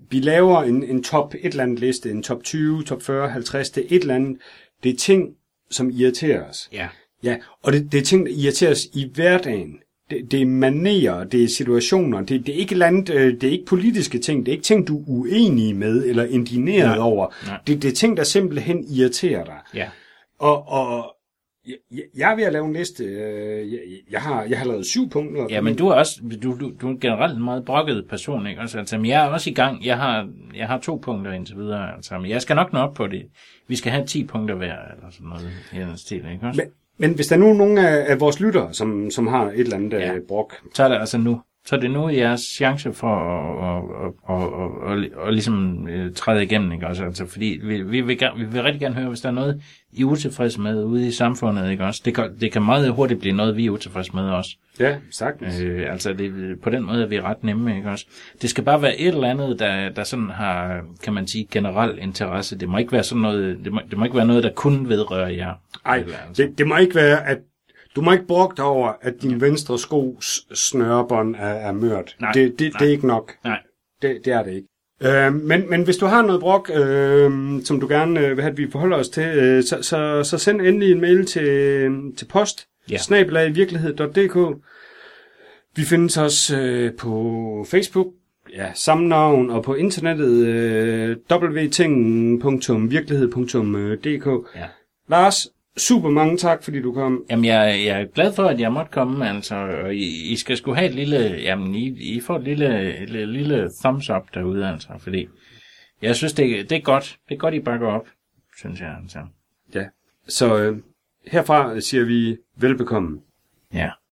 vi laver en, en top et eller andet liste, en top 20, top 40, 50, det er et eller andet. Det er ting, som irriterer os. Ja. Ja, og det, det er ting, der irriterer os i hverdagen. Det, det er manerer, det er situationer, det, det er ikke andet, øh, det er ikke politiske ting, det er ikke ting, du er uenig med eller indigneret Nej, over. nej. Det, det er ting, der simpelthen irriterer dig. Ja. Og, og Jeg, jeg, er ved at lave en liste. Øh, Jeg, jeg, har, jeg har lavet syv punkter. Ja, men du er også, du, du, du er generelt en meget brokket person, ikke? Altså, altså, men jeg er også i gang. Jeg har, jeg har to punkter indtil videre, altså, men jeg skal nok nå op på det. Vi skal have 10 punkter hver, eller sådan noget i den stil, ikke også? Men, men hvis der nu er nogen af, af vores lyttere, som, som har et eller andet Ja. ja. brok, så er det altså nu. Så er det nu jeres chance for at, at, at, at, at, at, ligesom øh, træde igennem, ikke også? Altså, fordi vi, vi, vil, gerne- vi vil rigtig gerne høre, hvis der er noget, I er utilfredse med ude i samfundet, ikke også? Det kan, det kan meget hurtigt blive noget, vi er utilfredse med også. ja, sagtens. Øh. Altså, det, på den måde er vi ret nemme, ikke også? Det skal bare være et eller andet, der, der sådan har, kan man sige, generel interesse. Det må ikke være sådan noget, det må, det må ikke være noget, der kun vedrører jer. Ej, Eller, altså. det, det må ikke være, at du må ikke brokke dig over, at din venstre skos snørebånd er, er mørt. Nej, det, det, nej. det er ikke nok. Nej, Det, det er det ikke. Øh, men, men hvis du har noget brok, øh, som du gerne øh, vil have, at vi forholder os til, øh, så, så, så send endelig en mail til, til post, Ja. snabelag virkelighed.dk. Vi findes også øh, på Facebook, ja, samme navn, og på internettet øh, www.virkelighed.dk. ja. Lars, super mange tak, fordi du kom. Jamen, jeg, jeg er glad for, at jeg måtte komme, altså, og I, I skal sgu have et lille, jamen, I, I får et lille, et lille, lille thumbs up derude, altså, fordi jeg synes, det, det er godt. Det er godt, I bakker op, synes jeg, altså. Ja. Så øh, herfra siger vi velbekomme. Ja.